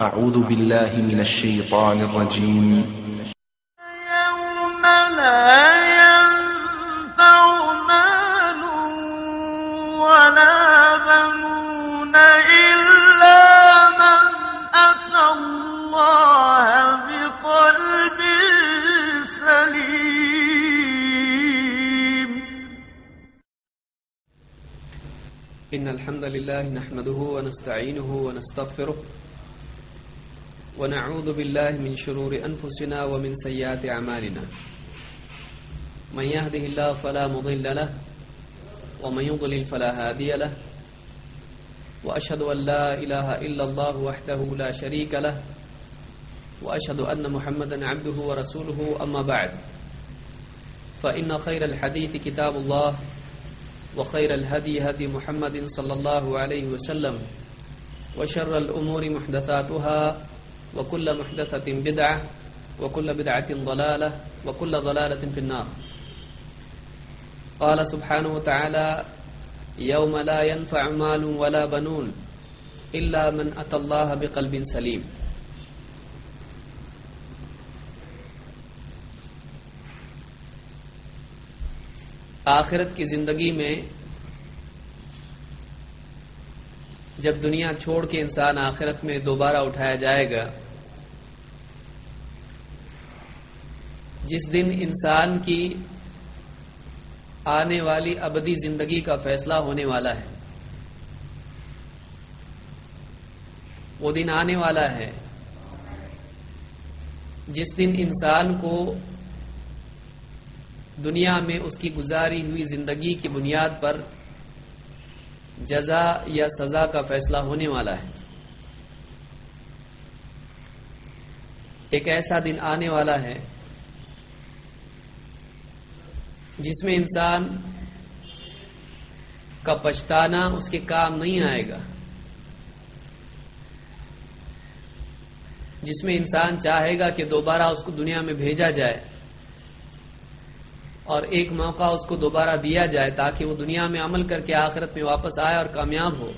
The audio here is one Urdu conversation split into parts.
أعوذ بالله من الشيطان الرجيم. يوم لا ينفع مال ولا بنون إلا من أتى الله بقلب سليم. إن الحمد لله نحمده ونستعينه ونستغفره ونعوذ بالله من شرور أنفسنا ومن سيئات أعمالنا. من يهده الله فلا مضل له، ومن يضلل فلا هادي له. وأشهد أن لا إله إلا الله وحده لا شريك له، وأشهد أن محمدا عبده ورسوله، أما بعد. فإن خير الحديث كتاب الله، وخير الهدي هدي محمد صلى الله عليه وسلم، وشر الأمور محدثاتها وكل محدثة بدعة، وكل بدعة ضلالة، وكل ضلالة في النار. قال سبحانه وتعالى يوم لا ينفع مال ولا بنون إلا من أتى الله بقلب سليم. آخرت کی زندگی میں جب دنیا چھوڑ کے انسان آخرت میں دوبارہ اٹھایا جائے گا جس دن انسان کی آنے والی ابدی زندگی کا فیصلہ ہونے والا ہے۔ وہ دن آنے والا ہے۔ جس دن انسان کو دنیا میں اس کی گزاری ہوئی زندگی کی بنیاد پر جزا یا سزا کا فیصلہ ہونے والا ہے۔ ایک ایسا دن آنے والا ہے جس میں انسان کا پچھتانا اس کے کام نہیں آئے گا۔ جس میں انسان چاہے گا کہ دوبارہ اس کو دنیا میں بھیجا جائے اور ایک موقع اس کو دوبارہ دیا جائے تاکہ وہ دنیا میں عمل کر کے آخرت میں واپس آئے اور کامیاب ہو۔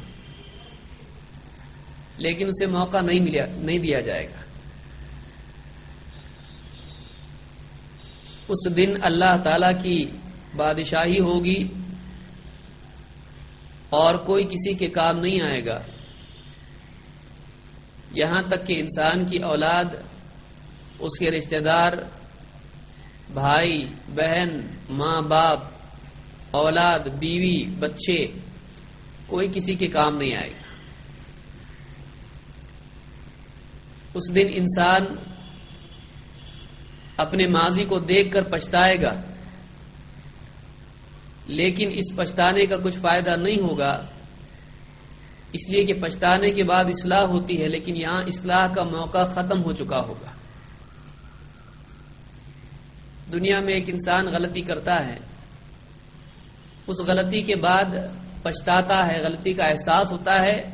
لیکن اسے موقع نہیں ملیا، نہیں دیا جائے گا۔ اس دن اللہ تعالی کی بادشاہی ہوگی اور کوئی کسی کے کام نہیں آئے گا۔ یہاں تک کہ انسان کی اولاد، اس کے رشتہ دار، بھائی، بہن، ماں، باپ، اولاد، بیوی، بچے، کوئی کسی کے کام نہیں آئے گا۔ اس دن انسان اپنے ماضی کو دیکھ کر پچھتائے گا۔ لیکن اس پچھتانے کا کچھ فائدہ نہیں ہوگا۔ اس لیے کہ پچھتانے کے بعد اصلاح ہوتی ہے، لیکن یہاں اصلاح کا موقع ختم ہو چکا ہوگا۔ دنیا میں ایک انسان غلطی کرتا ہے۔ اس غلطی کے بعد پچھتاتا ہے، غلطی کا احساس ہوتا ہے۔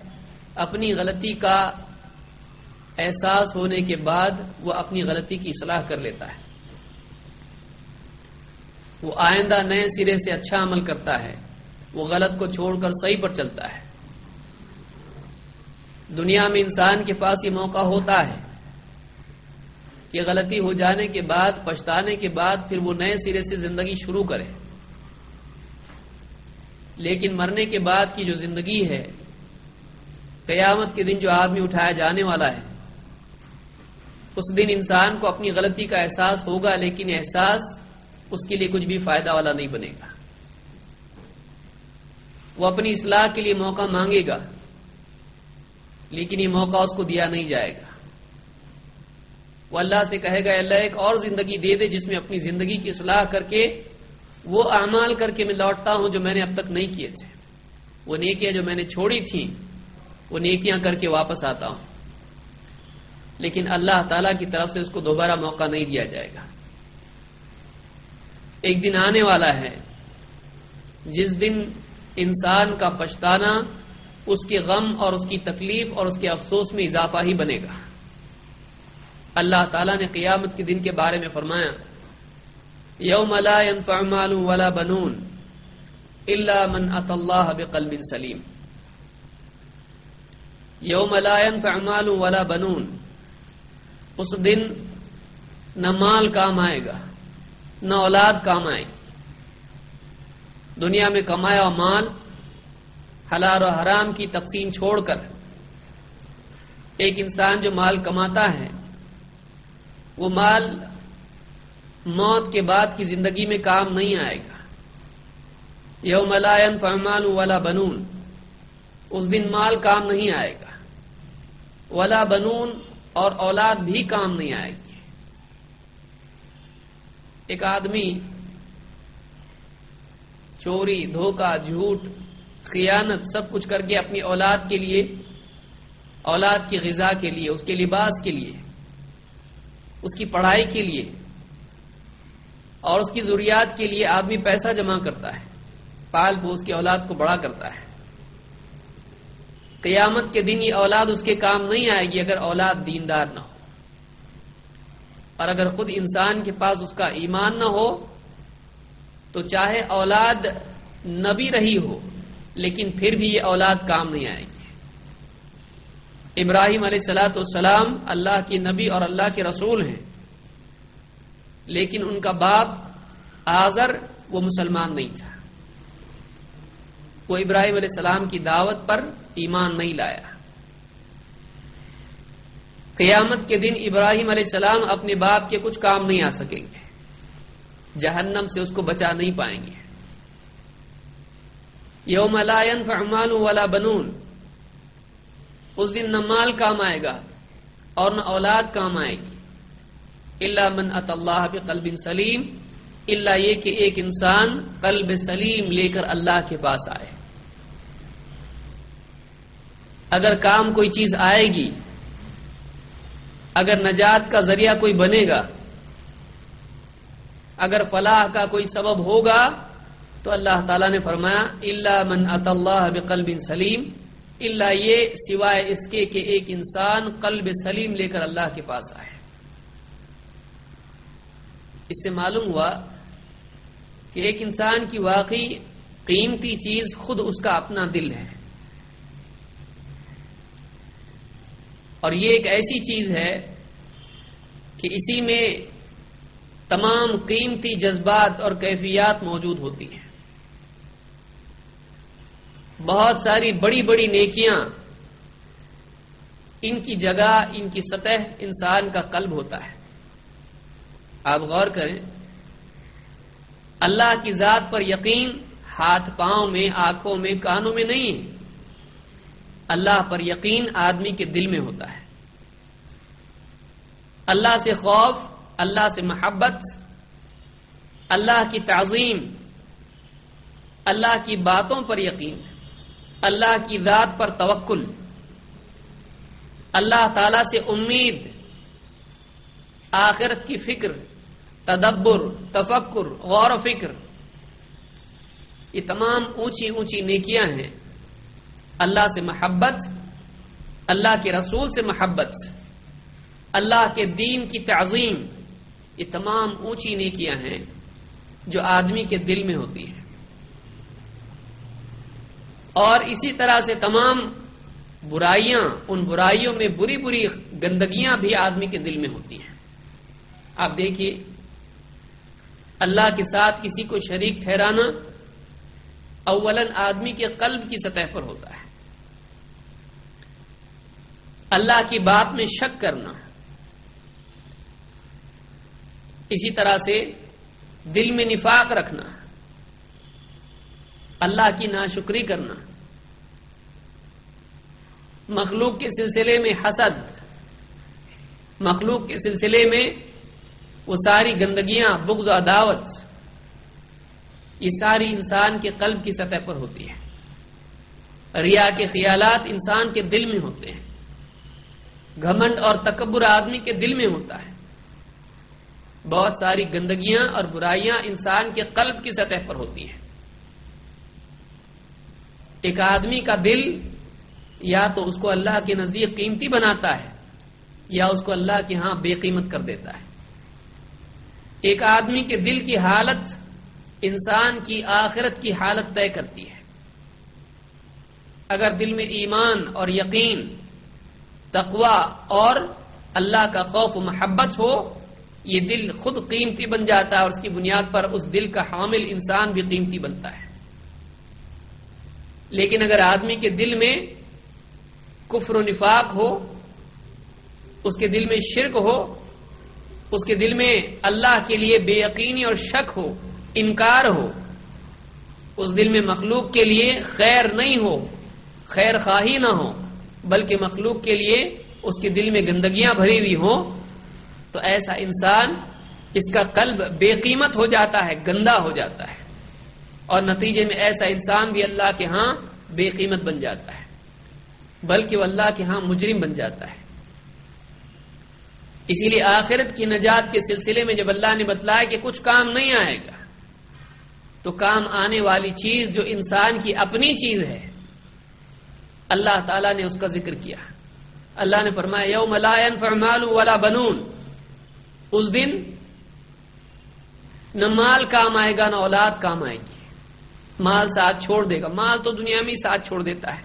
اپنی غلطی کا احساس ہونے کے بعد وہ اپنی غلطی کی اصلاح کر لیتا ہے۔ وہ آئندہ نئے سرے سے اچھا عمل کرتا ہے۔ وہ غلط کو چھوڑ کر صحیح پر چلتا ہے۔ دنیا میں انسان کے پاس یہ موقع ہوتا ہے کہ غلطی ہو جانے کے بعد، پچھتانے کے بعد پھر وہ نئے سرے سے زندگی شروع کرے۔ لیکن مرنے کے بعد کی جو زندگی ہے، قیامت کے دن جو آدمی اٹھایا جانے والا ہے اس دن انسان کو اپنی غلطی کا احساس ہوگا، لیکن احساس اس کے لیے کچھ بھی فائدہ والا نہیں بنے گا۔ وہ اپنی اصلاح کے لیے موقع مانگے گا، لیکن یہ موقع اس کو دیا نہیں جائے گا۔ وہ اللہ سے کہے گا اللہ، ایک اور زندگی دے دے جس میں اپنی زندگی کی اصلاح کر کے وہ اعمال کر کے میں لوٹتا ہوں جو میں نے اب تک نہیں کیے تھے۔ وہ نیکیاں جو میں نے چھوڑی تھیں، وہ نیکیاں کر کے واپس آتا ہوں۔ لیکن اللہ تعالی کی طرف سے اس کو دوبارہ موقع نہیں دیا جائے گا۔ ایک دن آنے والا ہے۔ جس دن انسان کا پچھتانا، اس کے غم اور اس کی تکلیف اور اس کے افسوس میں اضافہ ہی بنے گا۔ اللہ تعالیٰ نے قیامت کے دن کے بارے میں فرمایا، یوم لا ينفع مال ولا بنون الا من اتى الله بقلب سلیم۔ یوم لا ينفع مال ولا بنون اس دن نہ مال کام آئے گا، نہ اولاد کام آئے گی۔ دنیا میں کمایا مال حلال و حرام کی تقسیم چھوڑ کر ایک انسان جو مال کماتا ہے، وہ مال موت کے بعد کی زندگی میں کام نہیں آئے گا۔ یوم لا ينفع مال ولا بنون، اس دن مال کام نہیں آئے گا۔ ولا بنون اور اولاد بھی کام نہیں آئے گی۔ ایک آدمی چوری، دھوکہ، جھوٹ، خیانت سب کچھ کر کے اپنی اولاد کے لیے، اولاد کی غذا کے لیے، اس کے لباس کے لیے، اس کی پڑھائی کے لیے، اور اس کی ضروریات کے لیے آدمی پیسہ جمع کرتا ہے، پال پوس کی اولاد کو بڑا کرتا ہے۔ قیامت کے دن یہ اولاد اس کے کام نہیں آئے گی اگر اولاد دیندار نہ ہو۔ اور اگر خود انسان کے پاس اس کا ایمان نہ ہو، تو چاہے اولاد نبی رہی ہو، لیکن پھر بھی یہ اولاد کام نہیں آئے گی۔ ابراہیم علیہ السلاۃ والسلام اللہ کی نبی اور اللہ کے رسول ہیں، لیکن ان کا باپ آزر وہ مسلمان نہیں تھا۔ وہ ابراہیم علیہ السلام کی دعوت پر ایمان نہیں لایا۔ قیامت کے دن ابراہیم علیہ السلام اپنے باپ کے کچھ کام نہیں آ سکیں گے۔ جہنم سے اس کو بچا نہیں پائیں گے۔ یوم لا ينفع مال ولا بنون۔ اس دن نہ مال کام آئے گا اور نہ اولاد کام آئے گی۔ اللہ من ات اللہ بقلب سلیم۔ اللہ یہ کہ ایک انسان قلب سلیم لے کر اللہ کے پاس آئے۔ اگر کام کوئی چیز آئے گی، اگر نجات کا ذریعہ کوئی بنے گا، اگر فلاح کا کوئی سبب ہوگا، تو اللہ تعالیٰ نے فرمایا اللہ من اط اللہ بقلب سلیم اللہ یہ سوائے اس کے کہ ایک انسان قلب سلیم لے کر اللہ کے پاس آئے۔ اس سے معلوم ہوا کہ ایک انسان کی واقعی قیمتی چیز خود اس کا اپنا دل ہے۔ اور یہ ایک ایسی چیز ہے کہ اسی میں تمام قیمتی جذبات اور کیفیات موجود ہوتی ہیں۔ بہت ساری بڑی بڑی نیکیاں ان کی جگہ، ان کی سطح انسان کا قلب ہوتا ہے۔ آپ غور کریں، اللہ کی ذات پر یقین ہاتھ پاؤں میں، آنکھوں میں، کانوں میں نہیں ہے۔ اللہ پر یقین آدمی کے دل میں ہوتا ہے۔ اللہ سے خوف، اللہ سے محبت، اللہ کی تعظیم، اللہ کی باتوں پر یقین، اللہ کی ذات پر توکل۔ اللہ تعالی سے امید، آخرت کی فکر، تدبر، تفکر، غور و فکر۔ یہ تمام اونچی اونچی نیکیاں ہیں۔ اللہ سے محبت، اللہ کے رسول سے محبت، اللہ کے دین کی تعظیم، یہ تمام اونچی نیکیاں ہیں جو آدمی کے دل میں ہوتی ہیں۔ اور اسی طرح سے تمام برائیاں، ان برائیوں میں بری بری گندگیاں بھی آدمی کے دل میں ہوتی ہیں۔ آپ دیکھیے، اللہ کے ساتھ کسی کو شریک ٹھہرانا اولن آدمی کے قلب کی سطح پر ہوتا ہے۔ اللہ کی بات میں شک کرنا۔ اسی طرح سے دل میں نفاق رکھنا۔ اللہ کی ناشکری کرنا۔ مخلوق کے سلسلے میں حسد۔ مخلوق کے سلسلے میں وہ ساری گندگیاں، بغض و عداوت۔ یہ ساری انسان کے قلب کی سطح پر ہوتی ہے۔ ریا کے خیالات انسان کے دل میں ہوتے ہیں۔ گھمنڈ اور تکبر آدمی کے دل میں ہوتا ہے۔ بہت ساری گندگیاں اور برائیاں انسان کے قلب کی سطح پر ہوتی ہیں۔ ایک آدمی کا دل یا تو اس کو اللہ کے نزدیک قیمتی بناتا ہے یا اس کو اللہ کے ہاں بے قیمت کر دیتا ہے۔ ایک آدمی کے دل کی حالت انسان کی آخرت کی حالت طے کرتی ہے۔ اگر دل میں ایمان اور یقین تقوا اور اللہ کا خوف و محبت ہو، یہ دل خود قیمتی بن جاتا ہے اور اس کی بنیاد پر اس دل کا حامل انسان بھی قیمتی بنتا ہے۔ لیکن اگر آدمی کے دل میں کفر و نفاق ہو، اس کے دل میں شرک ہو، اس کے دل میں اللہ کے لیے بے یقینی اور شک ہو، انکار ہو، اس دل میں مخلوق کے لیے خیر نہیں ہو، خیر خواہی نہ ہو بلکہ مخلوق کے لیے اس کے دل میں گندگیاں بھری ہوئی ہوں، تو ایسا انسان اس کا قلب بے قیمت ہو جاتا ہے، گندا ہو جاتا ہے۔ اور نتیجے میں ایسا انسان بھی اللہ کے ہاں بے قیمت بن جاتا ہے، بلکہ وہ اللہ کے ہاں مجرم بن جاتا ہے۔ اسی لیے آخرت کی نجات کے سلسلے میں جب اللہ نے بتلایا کہ کچھ کام نہیں آئے گا، تو کام آنے والی چیز جو انسان کی اپنی چیز ہے اللہ تعالیٰ نے اس کا ذکر کیا اللہ نے فرمایا، یوم لا ينفع مال ولا بنون۔ اس دن نہ مال کام آئے گا، نہ اولاد کام آئے گی۔ مال ساتھ چھوڑ دے گا۔ مال تو دنیا میں ہی ساتھ چھوڑ دیتا ہے۔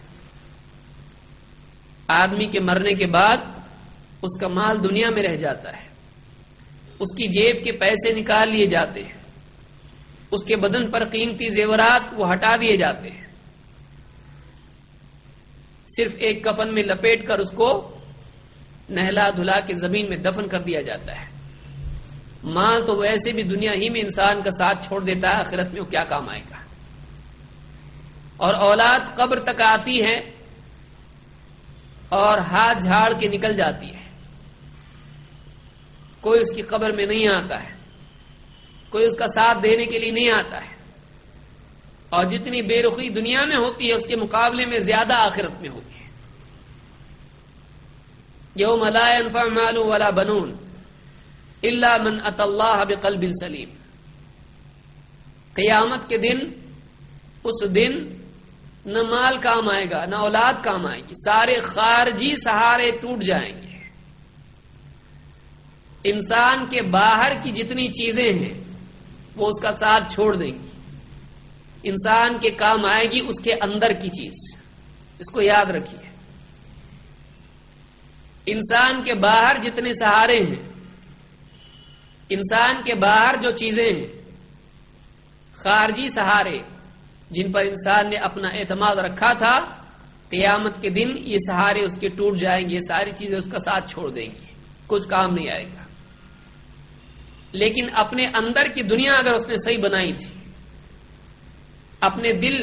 آدمی کے مرنے کے بعد اس کا مال دنیا میں رہ جاتا ہے۔ اس کی جیب کے پیسے نکال لیے جاتے ہیں۔ اس کے بدن پر قیمتی زیورات وہ ہٹا دیے جاتے ہیں۔ صرف ایک کفن میں لپیٹ کر اس کو نہلا دھلا کے زمین میں دفن کر دیا جاتا ہے۔ مال تو ویسے بھی دنیا ہی میں انسان کا ساتھ چھوڑ دیتا ہے، آخرت میں وہ کیا کام آئے گا؟ اور اولاد قبر تک آتی ہے اور ہاتھ جھاڑ کے نکل جاتی ہے۔ کوئی اس کی قبر میں نہیں آتا ہے۔ کوئی اس کا ساتھ دینے کے لیے نہیں آتا ہے۔ اور جتنی بے رخی دنیا میں ہوتی ہے، اس کے مقابلے میں زیادہ آخرت میں ہوتی ہے۔ یوم لا ينفع مال ولا بنون الا من اتى الله بقلب سلیم۔ قیامت کے دن، اس دن نہ مال کام آئے گا، نہ اولاد کام آئے گی، سارے خارجی سہارے ٹوٹ جائیں گے۔ انسان کے باہر کی جتنی چیزیں ہیں، وہ اس کا ساتھ چھوڑ دیں گی۔ انسان کے کام آئے گی اس کے اندر کی چیز۔ اس کو یاد رکھیے۔ انسان کے باہر جتنے سہارے ہیں، انسان کے باہر جو چیزیں ہیں، خارجی سہارے جن پر انسان نے اپنا اعتماد رکھا تھا، قیامت کے دن یہ سہارے اس کے ٹوٹ جائیں گے، ساری چیزیں اس کا ساتھ چھوڑ دیں گی، کچھ کام نہیں آئے گا۔ لیکن اپنے اندر کی دنیا اگر اس نے صحیح بنائی تھی اپنے دل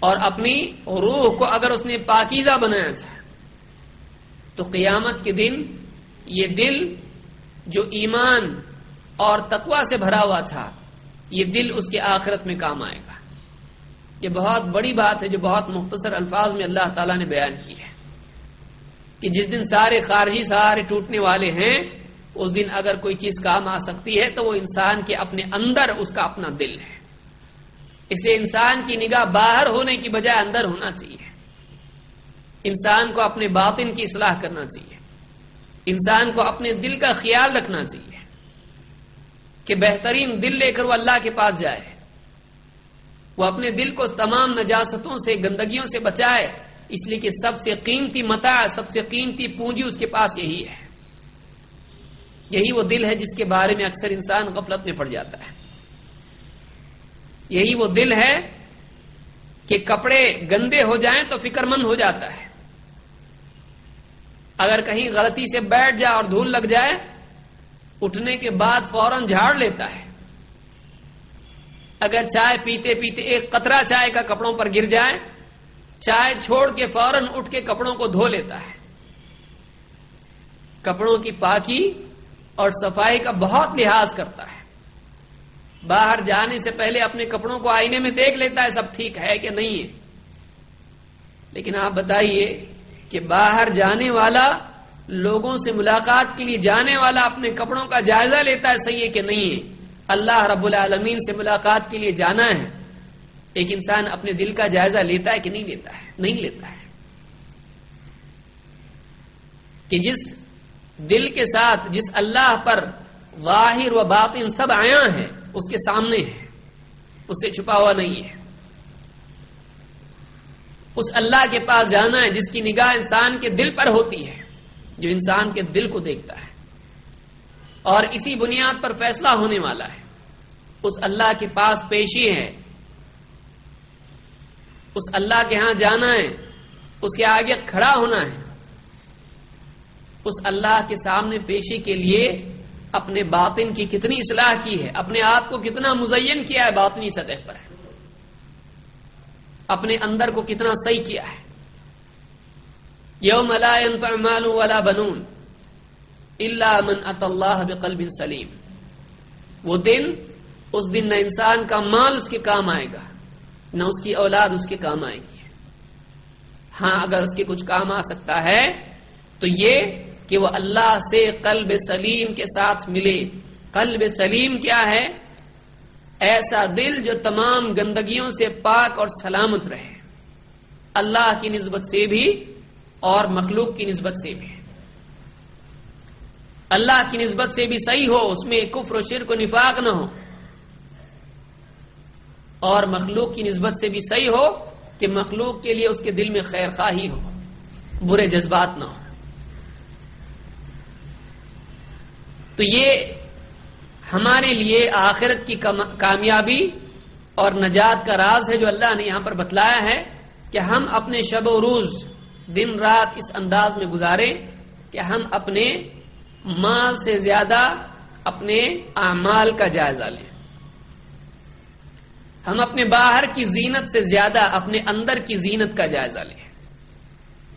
اور اپنی روح کو اگر اس نے پاکیزہ بنایا تھا، تو قیامت کے دن یہ دل جو ایمان اور تقوا سے بھرا ہوا تھا، یہ دل اس کے آخرت میں کام آئے گا۔ یہ بہت بڑی بات ہے جو بہت مختصر الفاظ میں اللہ تعالیٰ نے بیان کی ہے کہ جس دن سارے خارجی سارے ٹوٹنے والے ہیں، اس دن اگر کوئی چیز کام آ سکتی ہے، تو وہ انسان کے اپنے اندر اس کا اپنا دل ہے۔ اس لیے انسان کی نگاہ باہر ہونے کی بجائے اندر ہونا چاہیے۔ انسان کو اپنے باطن کی اصلاح کرنا چاہیے۔ انسان کو اپنے دل کا خیال رکھنا چاہیے کہ بہترین دل لے کر وہ اللہ کے پاس جائے۔ وہ اپنے دل کو تمام نجاستوں سے، گندگیوں سے بچائے۔ اس لیے کہ سب سے قیمتی متا سب سے قیمتی پونجی اس کے پاس یہی ہے۔ یہی وہ دل ہے جس کے بارے میں اکثر انسان غفلت میں پڑ جاتا ہے۔ یہی وہ دل ہے کہ کپڑے گندے ہو جائیں تو فکر مند ہو جاتا ہے۔ اگر کہیں غلطی سے بیٹھ جائے اور دھول لگ جائے، اٹھنے کے بعد فوراً جھاڑ لیتا ہے۔ اگر چائے پیتے پیتے ایک قطرہ چائے کا کپڑوں پر گر جائے، چائے چھوڑ کے فوراً اٹھ کے کپڑوں کو دھو لیتا ہے۔ کپڑوں کی پاکی اور صفائی کا بہت لحاظ کرتا ہے۔ باہر جانے سے پہلے اپنے کپڑوں کو آئینے میں دیکھ لیتا ہے، سب ٹھیک ہے کہ نہیں ہے۔ لیکن آپ بتائیے کہ باہر جانے والا لوگوں سے ملاقات کے لیے جانے والا اپنے کپڑوں کا جائزہ لیتا ہے، صحیح ہے کہ نہیں ہے؟ اللہ رب العالمین سے ملاقات کے لیے جانا ہے۔ ایک انسان اپنے دل کا جائزہ لیتا ہے کہ نہیں لیتا ہے؟ نہیں لیتا ہے۔ کہ جس دل کے ساتھ، جس اللہ پر ظاہر و باطن سب آیا ہے اس کے سامنے ہے۔ اس سے چھپا ہوا نہیں ہے۔ اس اللہ کے پاس جانا ہے جس کی نگاہ انسان کے دل پر ہوتی ہے، جو انسان کے دل کو دیکھتا ہے۔ اور اسی بنیاد پر فیصلہ ہونے والا ہے۔ اس اللہ کے پاس پیشی ہے۔ اس اللہ کے ہاں جانا ہے۔ اس کے آگے کھڑا ہونا ہے۔ اس اللہ کے سامنے پیشی کے لیے اپنے باطن کی کتنی اصلاح کی ہے، اپنے آپ کو کتنا مزین کیا ہے باطنی سطح پر۔ اپنے اندر کو کتنا صحیح کیا ہے۔ یوم لا ينفع مال ولا بنون الا من اتى الله بقلب سلیم۔ وہ دن، اس دن نہ انسان کا مال اس کے کام آئے گا، نہ اس کی اولاد اس کے کام آئے گی۔ ہاں اگر اس کے کچھ کام آ سکتا ہے، تو یہ کہ وہ اللہ سے قلب سلیم کے ساتھ ملے۔ قلب سلیم کیا ہے؟ ایسا دل جو تمام گندگیوں سے پاک اور سلامت رہے۔ اللہ کی نسبت سے بھی اور مخلوق کی نسبت سے بھی۔ اللہ کی نسبت سے بھی صحیح ہو، اس میں کفر و شرک و نفاق نہ ہو۔ اور مخلوق کی نسبت سے بھی صحیح ہو کہ مخلوق کے لیے اس کے دل میں خیر خواہی ہو، برے جذبات نہ ہو۔ تو یہ ہمارے لیے آخرت کی کامیابی اور نجات کا راز ہے جو اللہ نے یہاں پر بتلایا ہے کہ ہم اپنے شب و روز دن رات اس انداز میں گزارے کہ ہم اپنے مال سے زیادہ اپنے اعمال کا جائزہ لیں۔ ہم اپنے باہر کی زینت سے زیادہ اپنے اندر کی زینت کا جائزہ لیں۔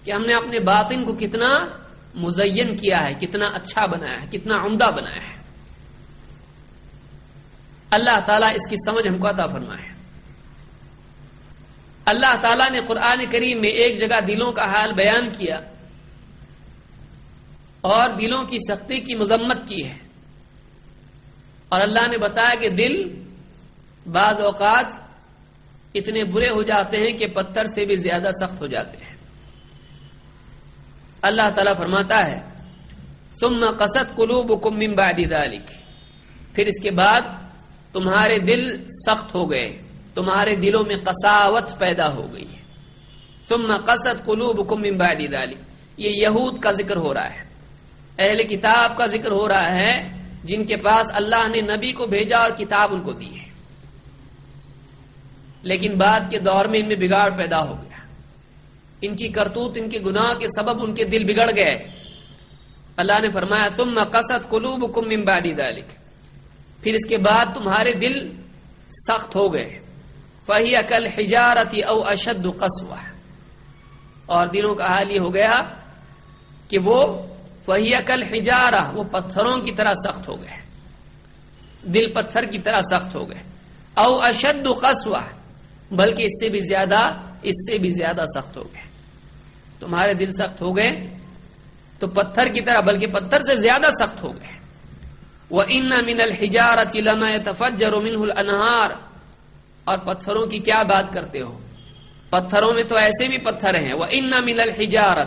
کہ ہم نے اپنے باطن کو کتنا مزین کیا ہے، کتنا اچھا بنایا ہے، کتنا عمدہ بنایا ہے۔ اللہ تعالیٰ اس کی سمجھ ہم کو عطا فرمائے۔ اللہ تعالیٰ نے قرآن کریم میں ایک جگہ دلوں کا حال بیان کیا اور دلوں کی سختی کی مذمت کی ہے۔ اور اللہ نے بتایا کہ دل بعض اوقات اتنے برے ہو جاتے ہیں کہ پتھر سے بھی زیادہ سخت ہو جاتے ہیں۔ اللہ تعالیٰ فرماتا ہے، ثم قصد قلوب من بعد ذلك۔ پھر اس کے بعد تمہارے دل سخت ہو گئے، تمہارے دلوں میں قساوت پیدا ہو گئی۔ ثم قصد قلوب من بعد ذلك۔ یہ یہود کا ذکر ہو رہا ہے، اہل کتاب کا ذکر ہو رہا ہے، جن کے پاس اللہ نے نبی کو بھیجا اور کتاب ان کو دی ہے۔ لیکن بعد کے دور میں ان میں بگاڑ پیدا ہو گیا ان کی کرتوت، ان کے گناہ کے سبب ان کے دل بگڑ گئے۔ اللہ نے فرمایا تم قصد قلوب کم بعد ذلك پھر اس کے بعد تمہارے دل سخت ہو گئے۔ فہی کل حجارتی او اشد قصوہ اور دلوں کا حال یہ ہو گیا کہ وہ فہی کل حجارہ وہ پتھروں کی طرح سخت ہو گئے۔ دل پتھر کی طرح سخت ہو گئے۔ او اشد قصوہ بلکہ اس سے بھی زیادہ، اس سے بھی زیادہ سخت ہو گئے۔ تمہارے دل سخت ہو گئے، تو پتھر کی طرح، بلکہ پتھر سے زیادہ سخت ہو گئے۔ وہ ان من الحجار تفجر منه الانہار اور پتھروں کی کیا بات کرتے ہو؟ پتھروں میں تو ایسے بھی پتھر ہیں۔ وہ ان من الحجار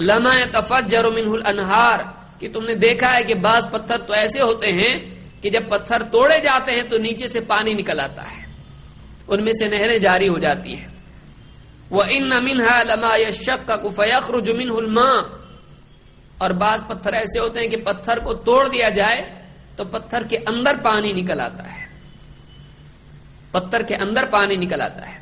لما تفجر منه الانہار کہ تم نے دیکھا ہے کہ بعض پتھر تو ایسے ہوتے ہیں کہ جب پتھر توڑے جاتے ہیں تو نیچے سے پانی نکل آتا ہے۔ ان میں سے نہریں جاری ہو جاتی ہیں۔ وہ ان منہا لما یشک کا کفیخر جمن اور بعض پتھر ایسے ہوتے ہیں کہ پتھر کو توڑ دیا جائے تو پتھر کے اندر پانی نکل آتا ہے۔ پتھر کے اندر پانی نکل آتا ہے۔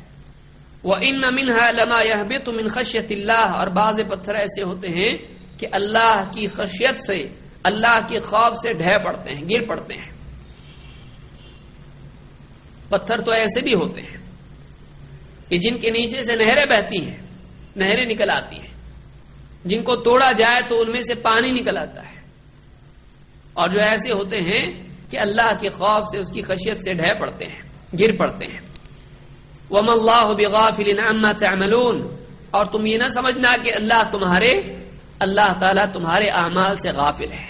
وہ ان منہا لما یہ من خشیت اللہ اور بعض پتھر ایسے ہوتے ہیں کہ اللہ کی خشیت سے، اللہ کے خوف سے ڈھہ پڑتے ہیں، گر پڑتے ہیں۔ پتھر تو ایسے بھی ہوتے ہیں۔ کہ جن کے نیچے سے نہریں بہتی ہیں، نہریں نکل آتی ہیں۔ جن کو توڑا جائے تو ان میں سے پانی نکل آتا ہے۔ اور جو ایسے ہوتے ہیں کہ اللہ کے خوف سے، اس کی خشیت سے ڈھہ پڑتے ہیں، گر پڑتے ہیں۔ وم اللہ بغافل عما تعملون۔ اور تم یہ نہ سمجھنا کہ اللہ تمہارے، اللہ تعالیٰ تمہارے اعمال سے غافل ہے۔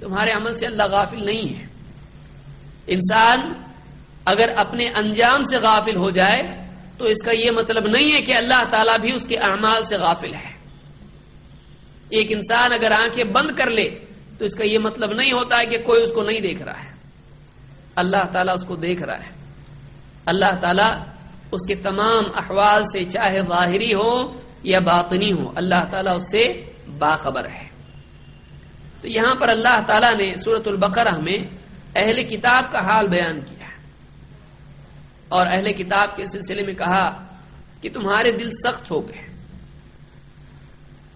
تمہارے عمل سے اللہ غافل نہیں ہے۔ انسان اگر اپنے انجام سے غافل ہو جائے تو اس کا یہ مطلب نہیں ہے کہ اللہ تعالیٰ بھی اس کے اعمال سے غافل ہے۔ ایک انسان اگر آنکھیں بند کر لے تو اس کا یہ مطلب نہیں ہوتا ہے کہ کوئی اس کو نہیں دیکھ رہا ہے۔ اللہ تعالیٰ اس کو دیکھ رہا ہے۔ اللہ تعالیٰ اس کے تمام احوال سے چاہے ظاہری ہو یا باطنی ہو، اللہ تعالیٰ اس سے باخبر ہے۔ تو یہاں پر اللہ تعالیٰ نے سورت البقرہ میں اہل کتاب کا حال بیان کیا۔ اور اہل کتاب کے سلسلے میں کہا کہ تمہارے دل سخت ہو گئے۔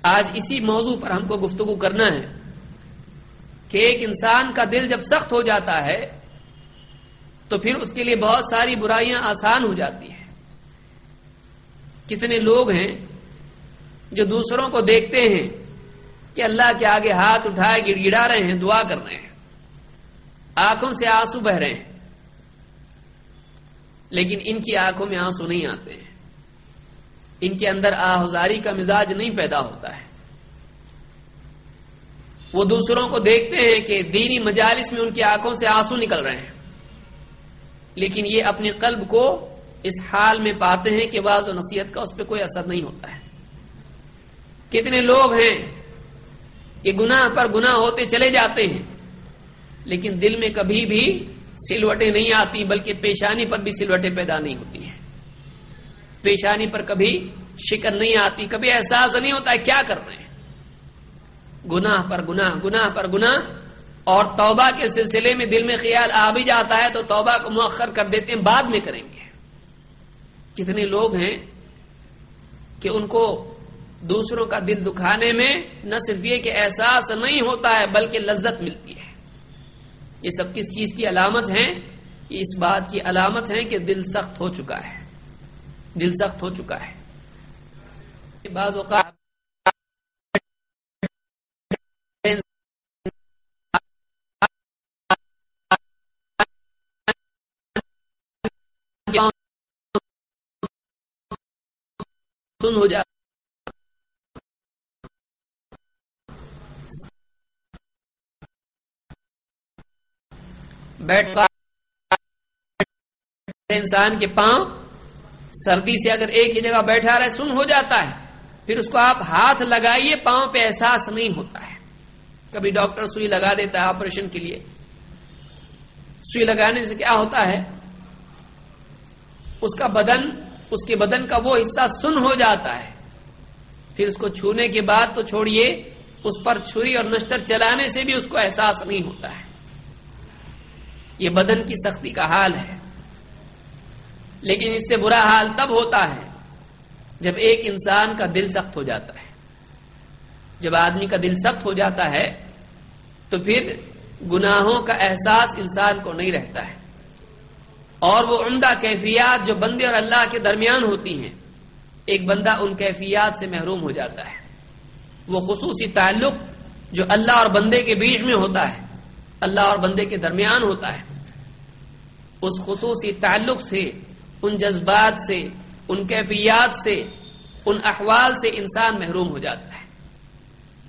آج اسی موضوع پر ہم کو گفتگو کرنا ہے کہ ایک انسان کا دل جب سخت ہو جاتا ہے تو پھر اس کے لیے بہت ساری برائیاں آسان ہو جاتی ہیں۔ کتنے لوگ ہیں جو دوسروں کو دیکھتے ہیں کہ اللہ کے آگے ہاتھ اٹھائے، گڑ گڑا رہے ہیں، دعا کر رہے ہیں۔ آنکھوں سے آنسو بہ رہے ہیں۔ لیکن ان کی آنکھوں میں آنسو نہیں آتے ہیں۔ ان کے اندر آہذاری کا مزاج نہیں پیدا ہوتا ہے۔ وہ دوسروں کو دیکھتے ہیں کہ دینی مجالس میں ان کی آنکھوں سے آنسو نکل رہے ہیں۔ لیکن یہ اپنے قلب کو اس حال میں پاتے ہیں کہ بعض و نصیحت کا اس پہ کوئی اثر نہیں ہوتا ہے۔ کتنے لوگ ہیں کہ گناہ پر گناہ ہوتے چلے جاتے ہیں، لیکن دل میں کبھی بھی سلوٹیں نہیں آتی، بلکہ پیشانی پر بھی سلوٹیں پیدا نہیں ہوتی ہیں۔ پیشانی پر کبھی شکن نہیں آتی، کبھی احساس نہیں ہوتا ہے کیا کر رہے ہیں۔ گناہ پر گناہ گناہ پر گناہ۔ اور توبہ کے سلسلے میں دل میں خیال آ بھی جاتا ہے تو توبہ کو مؤخر کر دیتے ہیں، بعد میں کریں گے۔ کتنے لوگ ہیں کہ ان کو دوسروں کا دل دکھانے میں نہ صرف یہ کہ احساس نہیں ہوتا ہے، بلکہ لذت ملتی ہے۔ یہ سب کس چیز کی علامت ہیں؟ یہ اس بات کی علامت ہے کہ دل سخت ہو چکا ہے۔ دل سخت ہو چکا ہے۔ بعض اوقات سن ہو جاتا بیٹھ انسان کے پاؤں سردی سے اگر ایک ہی جگہ بیٹھا رہے، سن ہو جاتا ہے۔ پھر اس کو آپ ہاتھ لگائیے، پاؤں پہ احساس نہیں ہوتا ہے۔ کبھی ڈاکٹر سوئی لگا دیتا ہے آپریشن کے لیے۔ سوئی لگانے سے کیا ہوتا ہے؟ اس کا بدن، اس کے بدن کا وہ حصہ سن ہو جاتا ہے۔ پھر اس کو چھونے کے بعد تو چھوڑیے، اس پر چھری اور نشتر چلانے سے بھی اس کو احساس نہیں ہوتا ہے۔ یہ بدن کی سختی کا حال ہے۔ لیکن اس سے برا حال تب ہوتا ہے جب ایک انسان کا دل سخت ہو جاتا ہے۔ جب آدمی کا دل سخت ہو جاتا ہے تو پھر گناہوں کا احساس انسان کو نہیں رہتا ہے۔ اور وہ عمدہ کیفیات جو بندے اور اللہ کے درمیان ہوتی ہیں، ایک بندہ ان کیفیات سے محروم ہو جاتا ہے۔ وہ خصوصی تعلق جو اللہ اور بندے کے بیچ میں ہوتا ہے۔ اللہ اور بندے کے درمیان ہوتا ہے۔ اس خصوصی تعلق سے، ان جذبات سے، ان کیفیات سے، ان احوال سے انسان محروم ہو جاتا ہے۔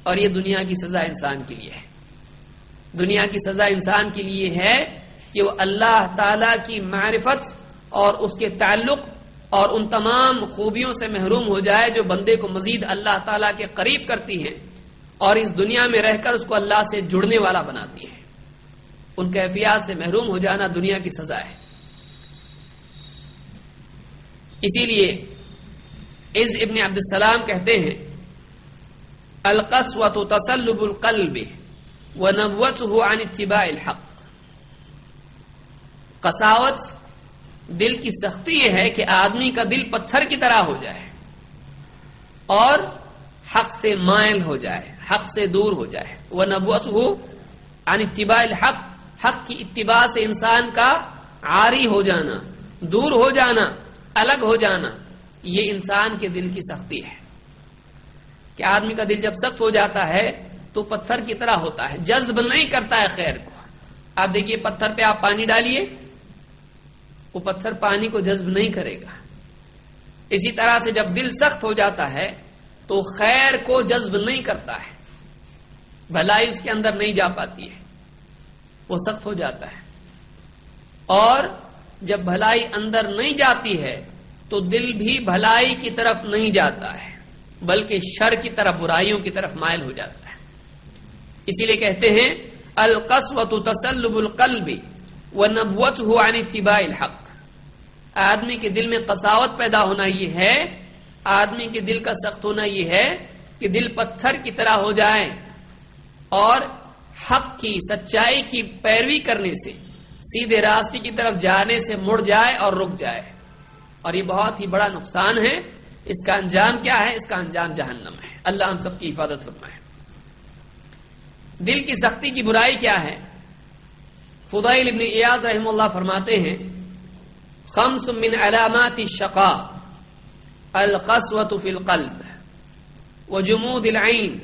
اور یہ دنیا کی سزا انسان کے لیے ہے۔ دنیا کی سزا انسان کے لیے ہے کہ وہ اللہ تعالی کی معرفت اور اس کے تعلق اور ان تمام خوبیوں سے محروم ہو جائے جو بندے کو مزید اللہ تعالی کے قریب کرتی ہیں اور اس دنیا میں رہ کر اس کو اللہ سے جڑنے والا بناتی ہیں۔ ان کیفیات سے محروم ہو جانا دنیا کی سزا ہے۔ اسی لیے عز ابن عبد السلام کہتے ہیں القسوت تسلب القلب ونبوته عن اتباع الحق۔ قساوت دل کی سختی یہ ہے کہ آدمی کا دل پتھر کی طرح ہو جائے اور حق سے مائل ہو جائے، حق سے دور ہو جائے۔ وہ نبوت ہو عن اتباع الحق۔ حق کی اتباع سے انسان کا عاری ہو جانا، دور ہو جانا، الگ ہو جانا، یہ انسان کے دل کی سختی ہے۔ کہ آدمی کا دل جب سخت ہو جاتا ہے تو پتھر کی طرح ہوتا ہے، جذب نہیں کرتا ہے خیر کو۔ آپ دیکھیے، پتھر پہ آپ پانی ڈالیے، وہ پتھر پانی کو جذب نہیں کرے گا۔ اسی طرح سے جب دل سخت ہو جاتا ہے تو خیر کو جذب نہیں کرتا ہے، بھلائی اس کے اندر نہیں جا پاتی ہے۔ وہ سخت ہو جاتا ہے۔ اور جب بھلائی اندر نہیں جاتی ہے، تو دل بھی بھلائی کی طرف نہیں جاتا ہے، بلکہ شر کی طرف، برائیوں کی طرف مائل ہو جاتا ہے۔ اسی لیے کہتے ہیں القسوت تسلب القلب و نبوت الحق۔ آدمی کے دل میں قساوت پیدا ہونا یہ ہے، آدمی کے دل کا سخت ہونا یہ ہے کہ دل پتھر کی طرح ہو جائے اور حق کی، سچائی کی پیروی کرنے سے، سیدھے راستے کی طرف جانے سے مڑ جائے اور رک جائے۔ اور یہ بہت ہی بڑا نقصان ہے۔ اس کا انجام کیا ہے؟ اس کا انجام جہنم ہے۔ اللہ ہم سب کی حفاظت فرمائے۔ دل کی سختی کی برائی کیا ہے؟ فضائل ابن ایاز رحم اللہ فرماتے ہیں، خمس من علامات الشقاء، القسوة في القلب، وجمود العين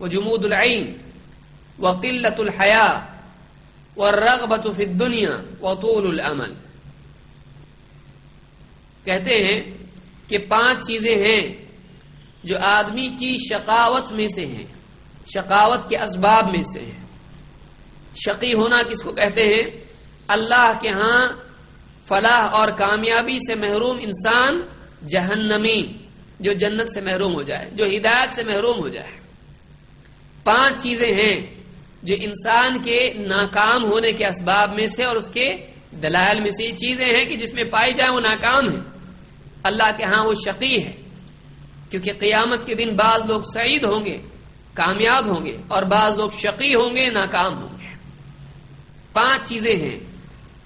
وجمود العين وقلة الحياة والرغبة في الدنيا وطول الأمل۔ کہتے ہیں کہ پانچ چیزیں ہیں جو آدمی کی شقاوت میں سے ہیں، شقاوت کے اسباب میں سے ہیں۔ شقی ہونا کس کو کہتے ہیں؟ اللہ کے ہاں فلاح اور کامیابی سے محروم انسان جہنمی، جو جنت سے محروم ہو جائے، جو ہدایت سے محروم ہو جائے۔ پانچ چیزیں ہیں جو انسان کے ناکام ہونے کے اسباب میں سے اور اس کے دلائل میں سے یہ چیزیں ہیں کہ جس میں پائی جائے وہ ناکام ہے اللہ کے ہاں وہ شقی ہے۔ کیونکہ قیامت کے دن بعض لوگ سعید ہوں گے، کامیاب ہوں گے اور بعض لوگ شقی ہوں گے، ناکام ہوں گے۔ پانچ چیزیں ہیں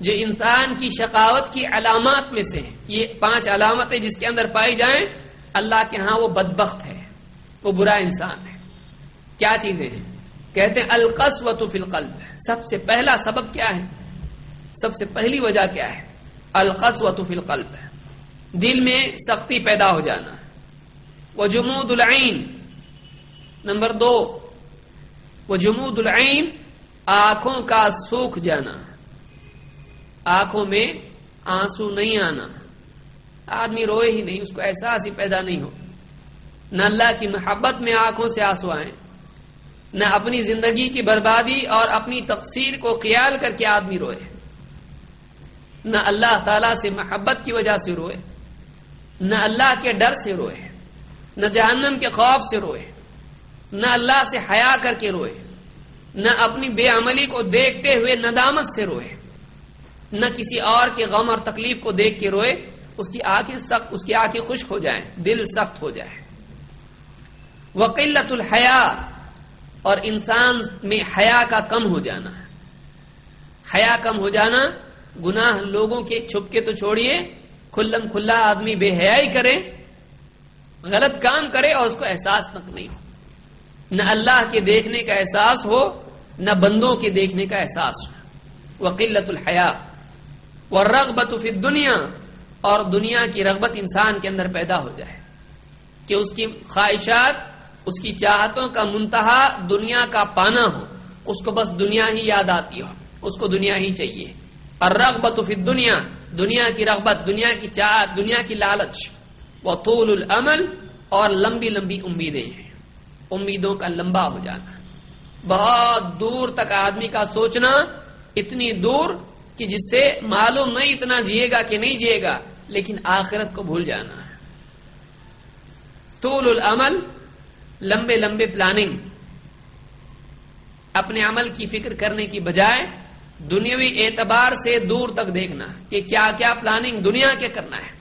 جو انسان کی شقاوت کی علامات میں سے یہ پانچ علامتیں جس کے اندر پائی جائیں، اللہ کے ہاں وہ بدبخت ہے، وہ برا انسان ہے۔ کیا چیزیں ہیں؟ کہتے ہیں القص و تو فلقلب سب سے پہلا سبب کیا ہے؟ سب سے پہلی وجہ کیا ہے؟ القص و تو فلقلب دل میں سختی پیدا ہو جانا. وہ جمود العین. نمبر دو. وہ جمود العین، آنکھوں کا سوکھ جانا. آنکھوں میں آنسو نہیں آنا. آدمی روئے ہی نہیں، اس کو احساس ہی پیدا نہیں ہو. نہ اللہ کی محبت میں آنکھوں سے آنسو آئیں نہ اپنی زندگی کی بربادی اور اپنی تقسیر کو خیال کر کے آدمی روئے۔ نہ اللہ تعالی سے محبت کی وجہ سے روئے۔ نہ اللہ کے ڈر سے روئے۔ نہ جہنم کے خوف سے روئے۔ نہ اللہ سے حیا کر کے روئے۔ نہ اپنی بے عملی کو دیکھتے ہوئے ندامت سے روئے۔ نہ کسی اور کے غم اور تکلیف کو دیکھ کے روئے۔ اس کی آنکھیں سخت اس کی آنکھیں خشک ہو جائیں۔ دل سخت ہو جائے۔ وقلت الحیا اور انسان میں حیا کا کم ہو جانا حیا کم ہو جانا، گناہ لوگوں کے چھپ کے تو چھوڑیے، کھلم کھلا آدمی بے حیائی کرے، غلط کام کرے اور اس کو احساس تک نہیں ہو۔ نہ اللہ کے دیکھنے کا احساس ہو، نہ بندوں کے دیکھنے کا احساس ہو۔ وقلت الحیا۔ وہ رغبت فی دنیا اور دنیا کی رغبت انسان کے اندر پیدا ہو جائے۔ کہ اس کی خواہشات اس کی چاہتوں کا منتہا دنیا کا پانا ہو، اس کو بس دنیا ہی یاد آتی ہو، اس کو دنیا ہی چاہیے۔ اور رغبت فی دنیا دنیا کی رغبت، دنیا کی چاہت، دنیا کی لالچ۔ وہ طول العمل اور لمبی لمبی امیدیں ہیں۔ امیدوں کا لمبا ہو جانا۔ بہت دور تک آدمی کا سوچنا اتنی دور کہ جس سے معلوم نہیں اتنا جیے گا کہ نہیں جیے گا، لیکن آخرت کو بھول جانا۔ طول العمل لمبے لمبے پلاننگ اپنے عمل کی فکر کرنے کی بجائے دنیاوی اعتبار سے دور تک دیکھنا کہ کیا کیا پلاننگ دنیا کے کرنا ہے۔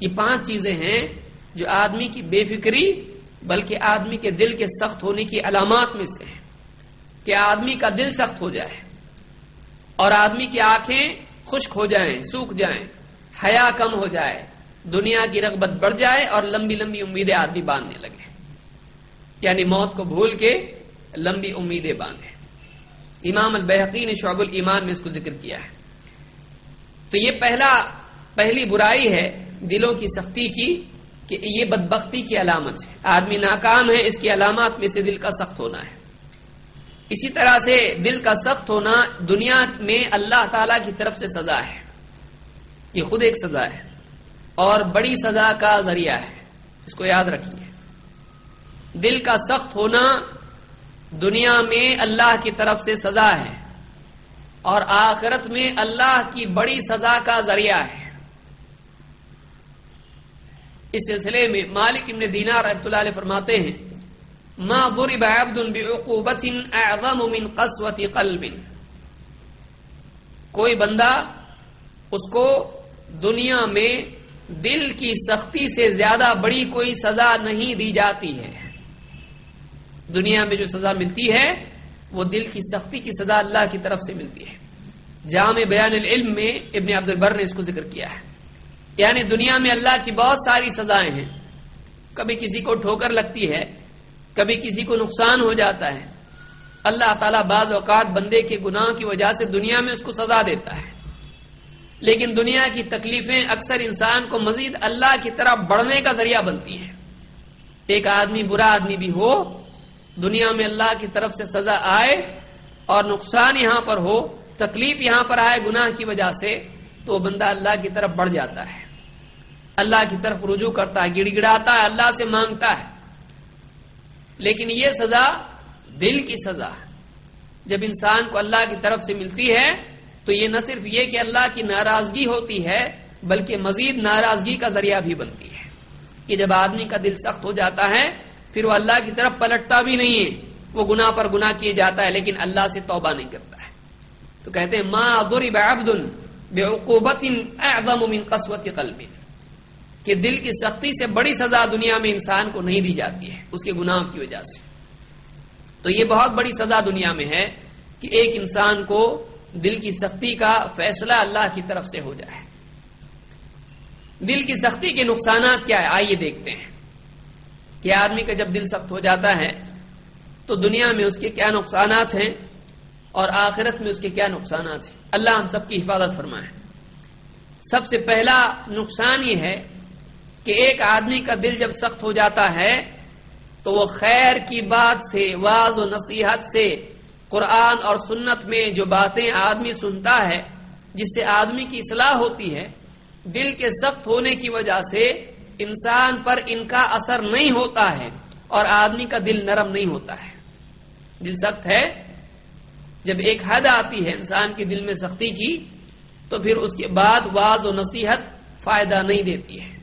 یہ پانچ چیزیں ہیں جو آدمی کی بے فکری بلکہ آدمی کے دل کے سخت ہونے کی علامات میں سے ہے کہ آدمی کا دل سخت ہو جائے اور آدمی کی آنکھیں خشک ہو جائیں، سوکھ جائیں، حیا کم ہو جائے، دنیا کی رغبت بڑھ جائے اور لمبی لمبی امیدیں آدمی باندھنے لگے۔ یعنی موت کو بھول کے لمبی امیدیں باندھے امام البحقی نے شعب الایمان میں اس کو ذکر کیا ہے۔ تو یہ پہلا، پہلی برائی ہے دلوں کی سختی کی کہ یہ بدبختی کی علامت ہے۔ آدمی ناکام ہے، اس کی علامات میں سے دل کا سخت ہونا ہے۔ اسی طرح سے دل کا سخت ہونا دنیا میں اللہ تعالی کی طرف سے سزا ہے۔ یہ خود ایک سزا ہے اور بڑی سزا کا ذریعہ ہے۔ اس کو یاد رکھیے۔ دل کا سخت ہونا دنیا میں اللہ کی طرف سے سزا ہے اور آخرت میں اللہ کی بڑی سزا کا ذریعہ ہے۔ اس سلسلے میں مالک ابن دینار رحمۃ اللہ علیہ فرماتے ہیں، ما ضرب عبد بعقوبت اعظم من قسوة قلب کوئی بندہ اس کو دنیا میں دل کی سختی سے زیادہ بڑی کوئی سزا نہیں دی جاتی ہے۔ دنیا میں جو سزا ملتی ہے، وہ دل کی سختی کی سزا اللہ کی طرف سے ملتی ہے۔ جامع بیان العلم میں ابن عبد البر نے اس کو ذکر کیا ہے۔ یعنی دنیا میں اللہ کی بہت ساری سزائیں ہیں۔ کبھی کسی کو ٹھوکر لگتی ہے، کبھی کسی کو نقصان ہو جاتا ہے۔ اللہ تعالیٰ بعض اوقات بندے کے گناہ کی وجہ سے دنیا میں اس کو سزا دیتا ہے۔ لیکن دنیا کی تکلیفیں اکثر انسان کو مزید اللہ کی طرف بڑھنے کا ذریعہ بنتی ہیں۔ ایک آدمی برا آدمی بھی ہو دنیا میں اللہ کی طرف سے سزا آئے اور نقصان یہاں پر ہو، تکلیف یہاں پر آئے گناہ کی وجہ سے، تو وہ بندہ اللہ کی طرف بڑھ جاتا ہے۔ اللہ کی طرف رجوع کرتا ہے گڑ گڑاتا ہے، اللہ سے مانگتا ہے۔ لیکن یہ سزا دل کی سزا جب انسان کو اللہ کی طرف سے ملتی ہے، تو یہ نہ صرف یہ کہ اللہ کی ناراضگی ہوتی ہے، بلکہ مزید ناراضگی کا ذریعہ بھی بنتی ہے۔ کہ جب آدمی کا دل سخت ہو جاتا ہے پھر وہ اللہ کی طرف پلٹتا بھی نہیں ہے۔ وہ گناہ پر گناہ کیے جاتا ہے، لیکن اللہ سے توبہ نہیں کرتا ہے۔ تو کہتے ہیں ماں ضرب عبد بعقوبت اعظم من قسوت قلب۔ کہ دل کی سختی سے بڑی سزا دنیا میں انسان کو نہیں دی جاتی ہے، اس کے گناہ کی وجہ سے۔ تو یہ بہت بڑی سزا دنیا میں ہے کہ ایک انسان کو دل کی سختی کا فیصلہ اللہ کی طرف سے ہو جائے۔ دل کی سختی کے نقصانات کیا ہے؟ آئیے دیکھتے ہیں۔ کہ آدمی کا جب دل سخت ہو جاتا ہے تو دنیا میں اس کے کیا نقصانات ہیں اور آخرت میں اس کے کیا نقصانات ہیں؟ اللہ ہم سب کی حفاظت فرمائے۔ سب سے پہلا نقصان یہ ہے کہ ایک آدمی کا دل جب سخت ہو جاتا ہے تو وہ خیر کی بات سے واض و نصیحت سے قرآن اور سنت میں جو باتیں آدمی سنتا ہے، جس سے آدمی کی اصلاح ہوتی ہے، دل کے سخت ہونے کی وجہ سے انسان پر ان کا اثر نہیں ہوتا ہے اور آدمی کا دل نرم نہیں ہوتا ہے۔ دل سخت ہے۔ جب ایک حد آتی ہے انسان کے دل میں سختی کی، تو پھر اس کے بعد واض و نصیحت فائدہ نہیں دیتی ہے۔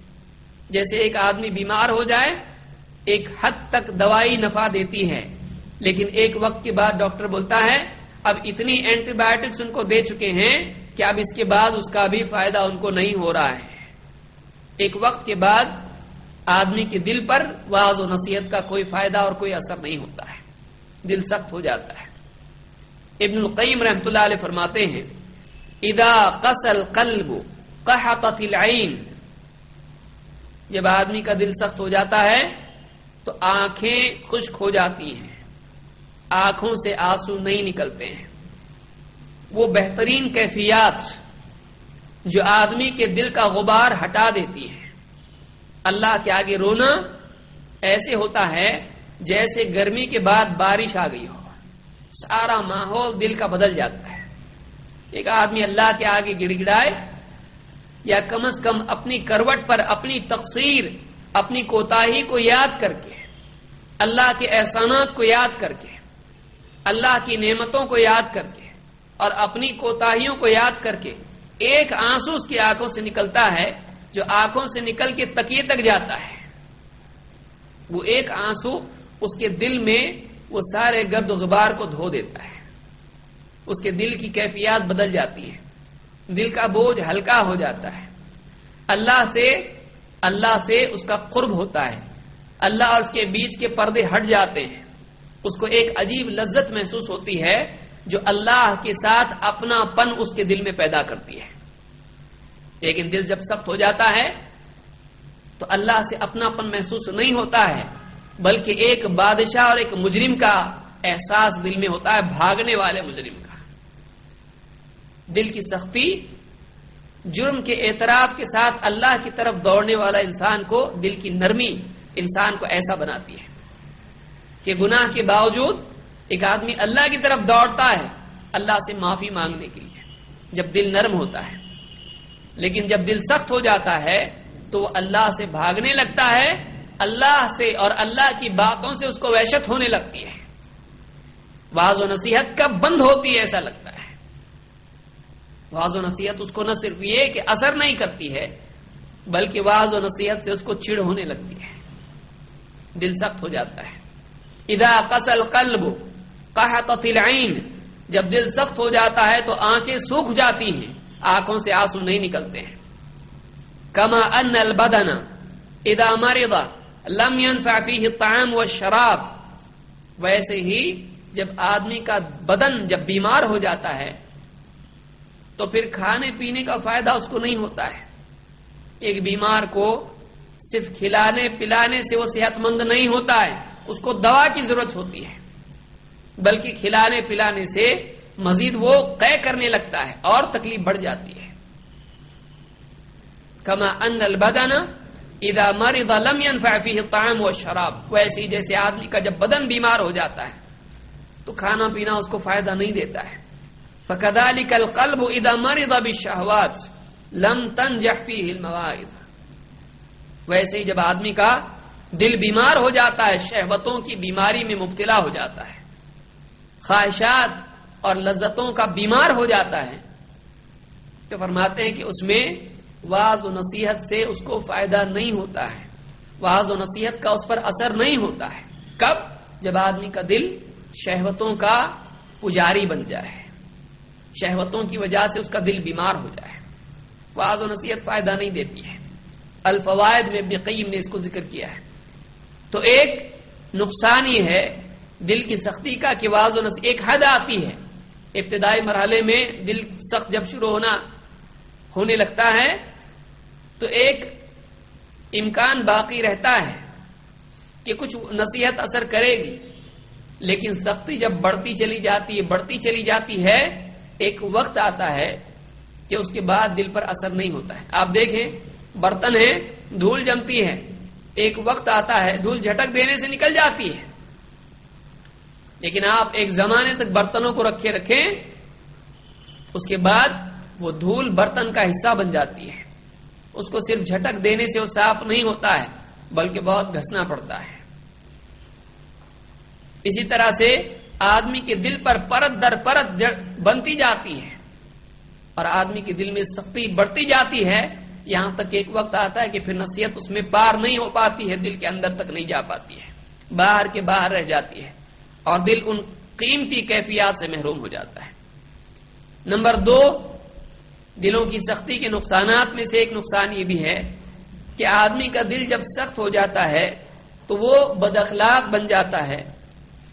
جیسے ایک آدمی بیمار ہو جائے، ایک حد تک دوائی نفع دیتی ہے، لیکن ایک وقت کے بعد ڈاکٹر بولتا ہے، اب اتنی اینٹی بایوٹکس ان کو دے چکے ہیں کہ اب اس کے بعد اس کا بھی فائدہ ان کو نہیں ہو رہا ہے۔ ایک وقت کے بعد آدمی کے دل پر واض و نصیحت کا کوئی فائدہ اور کوئی اثر نہیں ہوتا ہے۔ دل سخت ہو جاتا ہے۔ ابن القیم رحمۃ اللہ علیہ فرماتے ہیں ادا قسل قلب قحطت العین جب آدمی کا دل سخت ہو جاتا ہے تو آنکھیں خشک ہو جاتی ہیں۔ آنکھوں سے آنسو نہیں نکلتے ہیں۔ وہ بہترین کیفیات جو آدمی کے دل کا غبار ہٹا دیتی ہے۔ اللہ کے آگے رونا ایسے ہوتا ہے جیسے گرمی کے بعد بارش آ گئی ہو۔ سارا ماحول دل کا بدل جاتا ہے۔ ایک آدمی اللہ کے آگے گڑ گڑائے یا کم از کم اپنی کروٹ پر اپنی تقسیر اپنی کوتاہی کو یاد کر کے، اللہ کے احسانات کو یاد کر کے، اللہ کی نعمتوں کو یاد کر کے اور اپنی کوتاہیوں کو یاد کر کے ایک آنسو اس کی آنکھوں سے نکلتا ہے جو آنکھوں سے نکل کے تکیے تک جاتا ہے۔ وہ ایک آنسو اس کے دل میں وہ سارے گرد و غبار کو دھو دیتا ہے۔ اس کے دل کی کیفیات بدل جاتی ہے دل کا بوجھ ہلکا ہو جاتا ہے۔ اللہ سے اللہ سے اس کا قرب ہوتا ہے۔ اللہ اور اس کے بیچ کے پردے ہٹ جاتے ہیں۔ اس کو ایک عجیب لذت محسوس ہوتی ہے جو اللہ کے ساتھ اپنا پن اس کے دل میں پیدا کرتی ہے۔ لیکن دل جب سخت ہو جاتا ہے تو اللہ سے اپنا پن محسوس نہیں ہوتا ہے، بلکہ ایک بادشاہ اور ایک مجرم کا احساس دل میں ہوتا ہے، بھاگنے والے مجرم کا۔ دل کی سختی، جرم کے اعتراف کے ساتھ اللہ کی طرف دوڑنے والا انسان کو دل کی نرمی انسان کو ایسا بناتی ہے کہ گناہ کے باوجود ایک آدمی اللہ کی طرف دوڑتا ہے، اللہ سے معافی مانگنے کے لیے، جب دل نرم ہوتا ہے۔ لیکن جب دل سخت ہو جاتا ہے تو وہ اللہ سے بھاگنے لگتا ہے، اللہ سے اور اللہ کی باتوں سے اس کو وحشت ہونے لگتی ہے۔ واض و نصیحت کب بند ہوتی ہے ایسا لگتا ہے۔ واض و نصیحت اس کو نہ صرف یہ کہ اثر نہیں کرتی ہے، بلکہ واض و نصیحت سے اس کو چڑ ہونے لگتی ہے۔ دل سخت ہو جاتا ہے۔ ادا قسل قلب قحطت العین، جب دل سخت ہو جاتا ہے تو آنکھیں سوکھ جاتی ہیں۔ آنکھوں سے آنسو نہیں نکلتے ہیں۔ کما ان البدن اذا مرض لم ينفع فيه الطعام والشراب۔ ویسے ہی جب آدمی کا بدن جب بیمار ہو جاتا ہے، تو پھر کھانے پینے کا فائدہ اس کو نہیں ہوتا ہے۔ ایک بیمار کو صرف کھلانے پلانے سے وہ صحت مند نہیں ہوتا ہے، اس کو دوا کی ضرورت ہوتی ہے۔ بلکہ کھلانے پلانے سے مزید وہ قے کرنے لگتا ہے اور تکلیف بڑھ جاتی ہے۔ کما ان البدن اذا مرض لم ينفع فيه الطعام والشراب ویسے جیسے آدمی کا جب بدن بیمار ہو جاتا ہے، تو کھانا پینا اس کو فائدہ نہیں دیتا ہے۔ فكذلك القلب اذا مرض بالشهوات لم تنجح فيه المواعظ۔ ویسے ہی جب آدمی کا دل بیمار ہو جاتا ہے، شہوتوں کی بیماری میں مبتلا ہو جاتا ہے۔ خواہشات اور لذتوں کا بیمار ہو جاتا ہے تو فرماتے ہیں کہ اس میں واض و نصیحت سے اس کو فائدہ نہیں ہوتا ہے۔ واض و نصیحت کا اس پر اثر نہیں ہوتا ہے۔ کب؟ جب آدمی کا دل شہوتوں کا پجاری بن جائے۔ شہوتوں کی وجہ سے اس کا دل بیمار ہو جائے۔ واض و نصیحت فائدہ نہیں دیتی ہے۔ الفوائد میں ابن قیم نے اس کو ذکر کیا ہے۔ تو ایک نقصان یہ ہے دل کی سختی کا کہ واض و نصیحت، ایک حد آتی ہے۔ ابتدائی مرحلے میں دل سخت جب شروع ہونا ہونے لگتا ہے، تو ایک امکان باقی رہتا ہے کہ کچھ نصیحت اثر کرے گی۔ لیکن سختی جب بڑھتی چلی جاتی ہے بڑھتی چلی جاتی ہے، ایک وقت آتا ہے کہ اس کے بعد دل پر اثر نہیں ہوتا ہے۔ آپ دیکھیں، برتن ہے دھول جمتی ہے، ایک وقت آتا ہے، دھول جھٹک دینے سے نکل جاتی ہے۔ لیکن آپ ایک زمانے تک برتنوں کو رکھے رکھیں، اس کے بعد وہ دھول برتن کا حصہ بن جاتی ہے۔ اس کو صرف جھٹک دینے سے وہ صاف نہیں ہوتا ہے، بلکہ بہت گھسنا پڑتا ہے۔ اسی طرح سے آدمی کے دل پر پرت در پرت بنتی جاتی ہے۔ اور آدمی کے دل میں سختی بڑھتی جاتی ہے، یہاں تک ایک وقت آتا ہے کہ پھر نصیحت اس میں پار نہیں ہو پاتی ہے، دل کے اندر تک نہیں جا پاتی ہے۔ باہر کے باہر رہ جاتی ہے۔ اور دل ان قیمتی کیفیات سے محروم ہو جاتا ہے۔ نمبر دو، دلوں کی سختی کے نقصانات میں سے ایک نقصان یہ بھی ہے کہ آدمی کا دل جب سخت ہو جاتا ہے تو وہ بد اخلاق بن جاتا ہے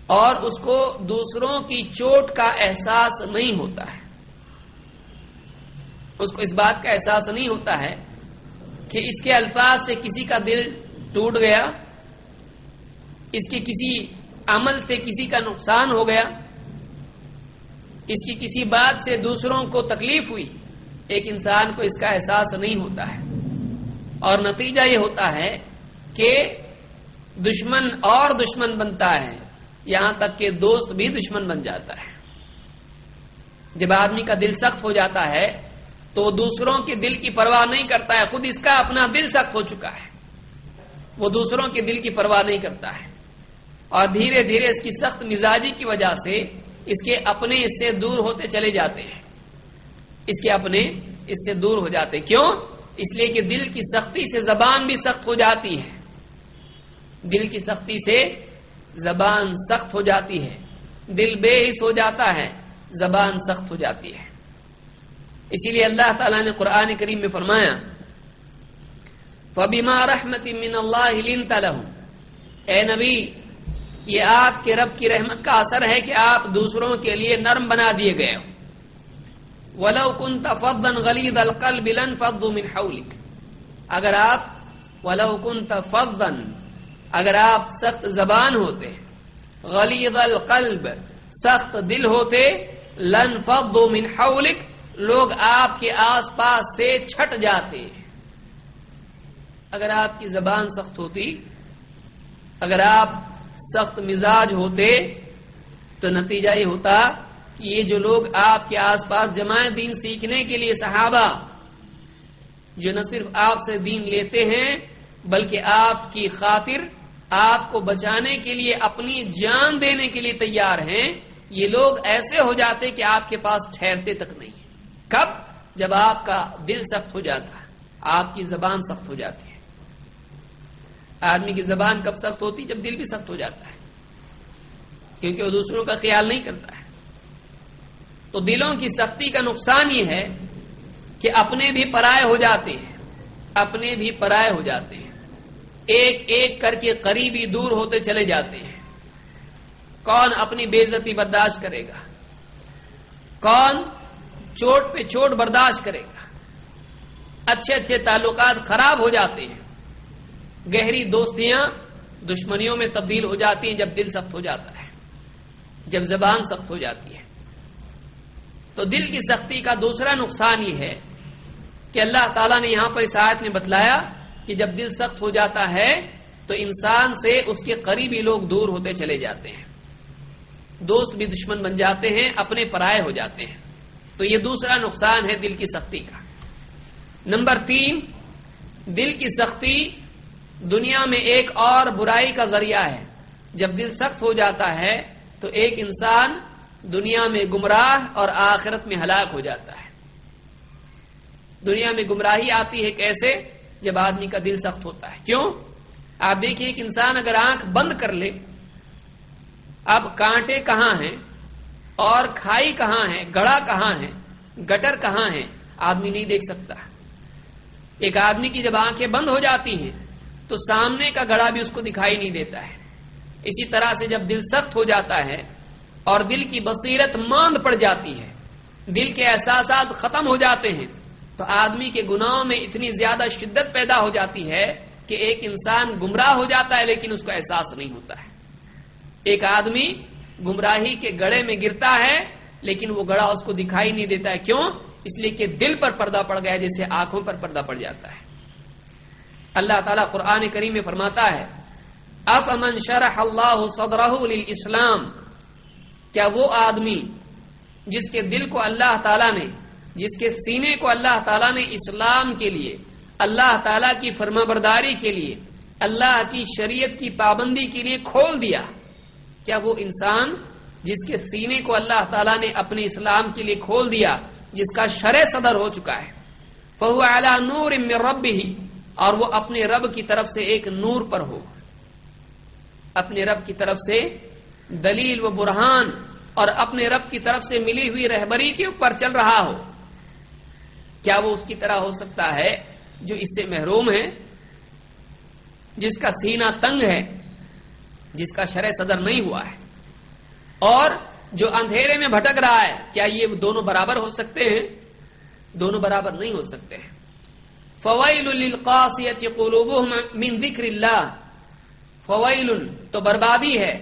اور اس کو دوسروں کی چوٹ کا احساس نہیں ہوتا ہے۔ اس کو اس بات کا احساس نہیں ہوتا ہے کہ اس کے الفاظ سے کسی کا دل ٹوٹ گیا، اس کے کسی عمل سے کسی کا نقصان ہو گیا، اس کی کسی بات سے دوسروں کو تکلیف ہوئی، ایک انسان کو اس کا احساس نہیں ہوتا ہے۔ اور نتیجہ یہ ہوتا ہے کہ دشمن اور دشمن بنتا ہے، یہاں تک کہ دوست بھی دشمن بن جاتا ہے۔ جب آدمی کا دل سخت ہو جاتا ہے، تو دوسروں کے دل کی پرواہ نہیں کرتا ہے، خود اس کا اپنا دل سخت ہو چکا ہے۔ وہ دوسروں کے دل کی پرواہ نہیں کرتا ہے۔ اور دھیرے دھیرے اس کی سخت مزاجی کی وجہ سے اس کے اپنے اس سے دور ہوتے چلے جاتے ہیں۔ اس کے اپنے اس سے دور ہو جاتے کیوں؟ اس لیے کہ دل کی سختی سے زبان بھی سخت ہو جاتی ہے۔ دل کی سختی سے زبان سخت ہو جاتی ہے۔ دل بے حص ہو جاتا ہے، زبان سخت ہو جاتی ہے۔ اسی لیے اللہ تعالیٰ نے قرآن کریم میں فرمایا فبیما رحمت من اللہ اے نبی یہ آپ کے رب کی رحمت کا اثر ہے کہ آپ دوسروں کے لیے نرم بنا دیے گئے ہو۔ ولو كنت فظا غليظ القلب لانفضوا من حولك۔ اگر آپ، ولو كنت فظا اگر آپ سخت زبان ہوتے غلیظ القلب، سخت دل ہوتے، لانفضوا من حولك، لوگ آپ کے آس پاس سے چھٹ جاتے۔ اگر آپ کی زبان سخت ہوتی، اگر آپ سخت مزاج ہوتے تو نتیجہ یہ ہوتا کہ یہ جو لوگ آپ کے آس پاس جماعت دین سیکھنے کے لیے صحابہ جو نہ صرف آپ سے دین لیتے ہیں بلکہ آپ کی خاطر آپ کو بچانے کے لیے اپنی جان دینے کے لیے تیار ہیں، یہ لوگ ایسے ہو جاتے کہ آپ کے پاس ٹھہرتے تک نہیں۔ کب؟ جب آپ کا دل سخت ہو جاتا ہے آپ کی زبان سخت ہو جاتی۔ ہے آدمی کی زبان کب سخت ہوتی جب دل بھی سخت ہو جاتا ہے۔ کیونکہ وہ دوسروں کا خیال نہیں کرتا ہے۔ تو دلوں کی سختی کا نقصان یہ ہے کہ اپنے بھی پرائے ہو جاتے ہیں۔ اپنے بھی پرائے ہو جاتے ہیں۔ ایک ایک کر کے قریبی دور ہوتے چلے جاتے ہیں۔ کون اپنی بےزتی برداشت کرے گا؟ کون چوٹ پہ چوٹ برداشت کرے گا؟ اچھے اچھے تعلقات خراب ہو جاتے ہیں۔ گہری دوستیاں دشمنیوں میں تبدیل ہو جاتی ہیں جب دل سخت ہو جاتا ہے، جب زبان سخت ہو جاتی ہے۔ تو دل کی سختی کا دوسرا نقصان یہ ہے کہ اللہ تعالیٰ نے یہاں پر اس آیت میں بتلایا کہ جب دل سخت ہو جاتا ہے تو انسان سے اس کے قریبی لوگ دور ہوتے چلے جاتے ہیں۔ دوست بھی دشمن بن جاتے ہیں، اپنے پرائے ہو جاتے ہیں۔ تو یہ دوسرا نقصان ہے دل کی سختی کا۔ نمبر تین، دل کی سختی دنیا میں ایک اور برائی کا ذریعہ ہے۔ جب دل سخت ہو جاتا ہے، تو ایک انسان دنیا میں گمراہ اور آخرت میں ہلاک ہو جاتا ہے۔ دنیا میں گمراہی آتی ہے کیسے؟ جب آدمی کا دل سخت ہوتا ہے۔ کیوں؟ آپ دیکھیے، ایک انسان اگر آنکھ بند کر لے، اب کانٹے کہاں ہیں؟ اور کھائی کہاں ہے گڑا کہاں ہے گٹر کہاں ہے آدمی نہیں دیکھ سکتا۔ ایک آدمی کی جب آنکھیں بند ہو جاتی ہیں تو سامنے کا گڑا بھی اس کو دکھائی نہیں دیتا ہے۔ اسی طرح سے جب دل سخت ہو جاتا ہے اور دل کی بصیرت ماند پڑ جاتی ہے، دل کے احساسات ختم ہو جاتے ہیں، تو آدمی کے گناہوں میں اتنی زیادہ شدت پیدا ہو جاتی ہے کہ ایک انسان گمراہ ہو جاتا ہے لیکن اس کو احساس نہیں ہوتا ہے۔ ایک آدمی گمراہی کے گڑے میں گرتا ہے لیکن وہ گڑا اس کو دکھائی نہیں دیتا ہے۔ کیوں؟ اس لیے کہ دل پر پردہ پڑ گیا جیسے آنکھوں پر پردہ پڑ جاتا ہے۔ اللہ تعالیٰ قرآن کریم میں فرماتا ہے اب امن شرح اللہ صدرہ اسلام کیا وہ آدمی جس کے دل کو اللہ تعالیٰ نے، جس کے سینے کو اللہ تعالیٰ نے اسلام کے لیے، اللہ تعالیٰ کی فرما برداری کے لیے، اللہ کی شریعت کی پابندی کے لیے کھول دیا، کیا وہ انسان جس کے سینے کو اللہ تعالیٰ نے اپنے اسلام کے لیے کھول دیا، جس کا شرع صدر ہو چکا ہے؟ فہو اعلیٰ نور رب ہی اور وہ اپنے رب کی طرف سے ایک نور پر ہو۔ اپنے رب کی طرف سے دلیل و برہان اور اپنے رب کی طرف سے ملی ہوئی رہبری کے اوپر چل رہا ہو۔ کیا وہ اس کی طرح ہو سکتا ہے جو اس سے محروم ہے؟ جس کا سینہ تنگ ہے، جس کا شرح صدر نہیں ہوا ہے۔ اور جو اندھیرے میں بھٹک رہا ہے، کیا یہ دونوں برابر ہو سکتے ہیں؟ دونوں برابر نہیں ہو سکتے ہیں۔ فوائل من ذکر اللہ فوائل تو بربادی ہے.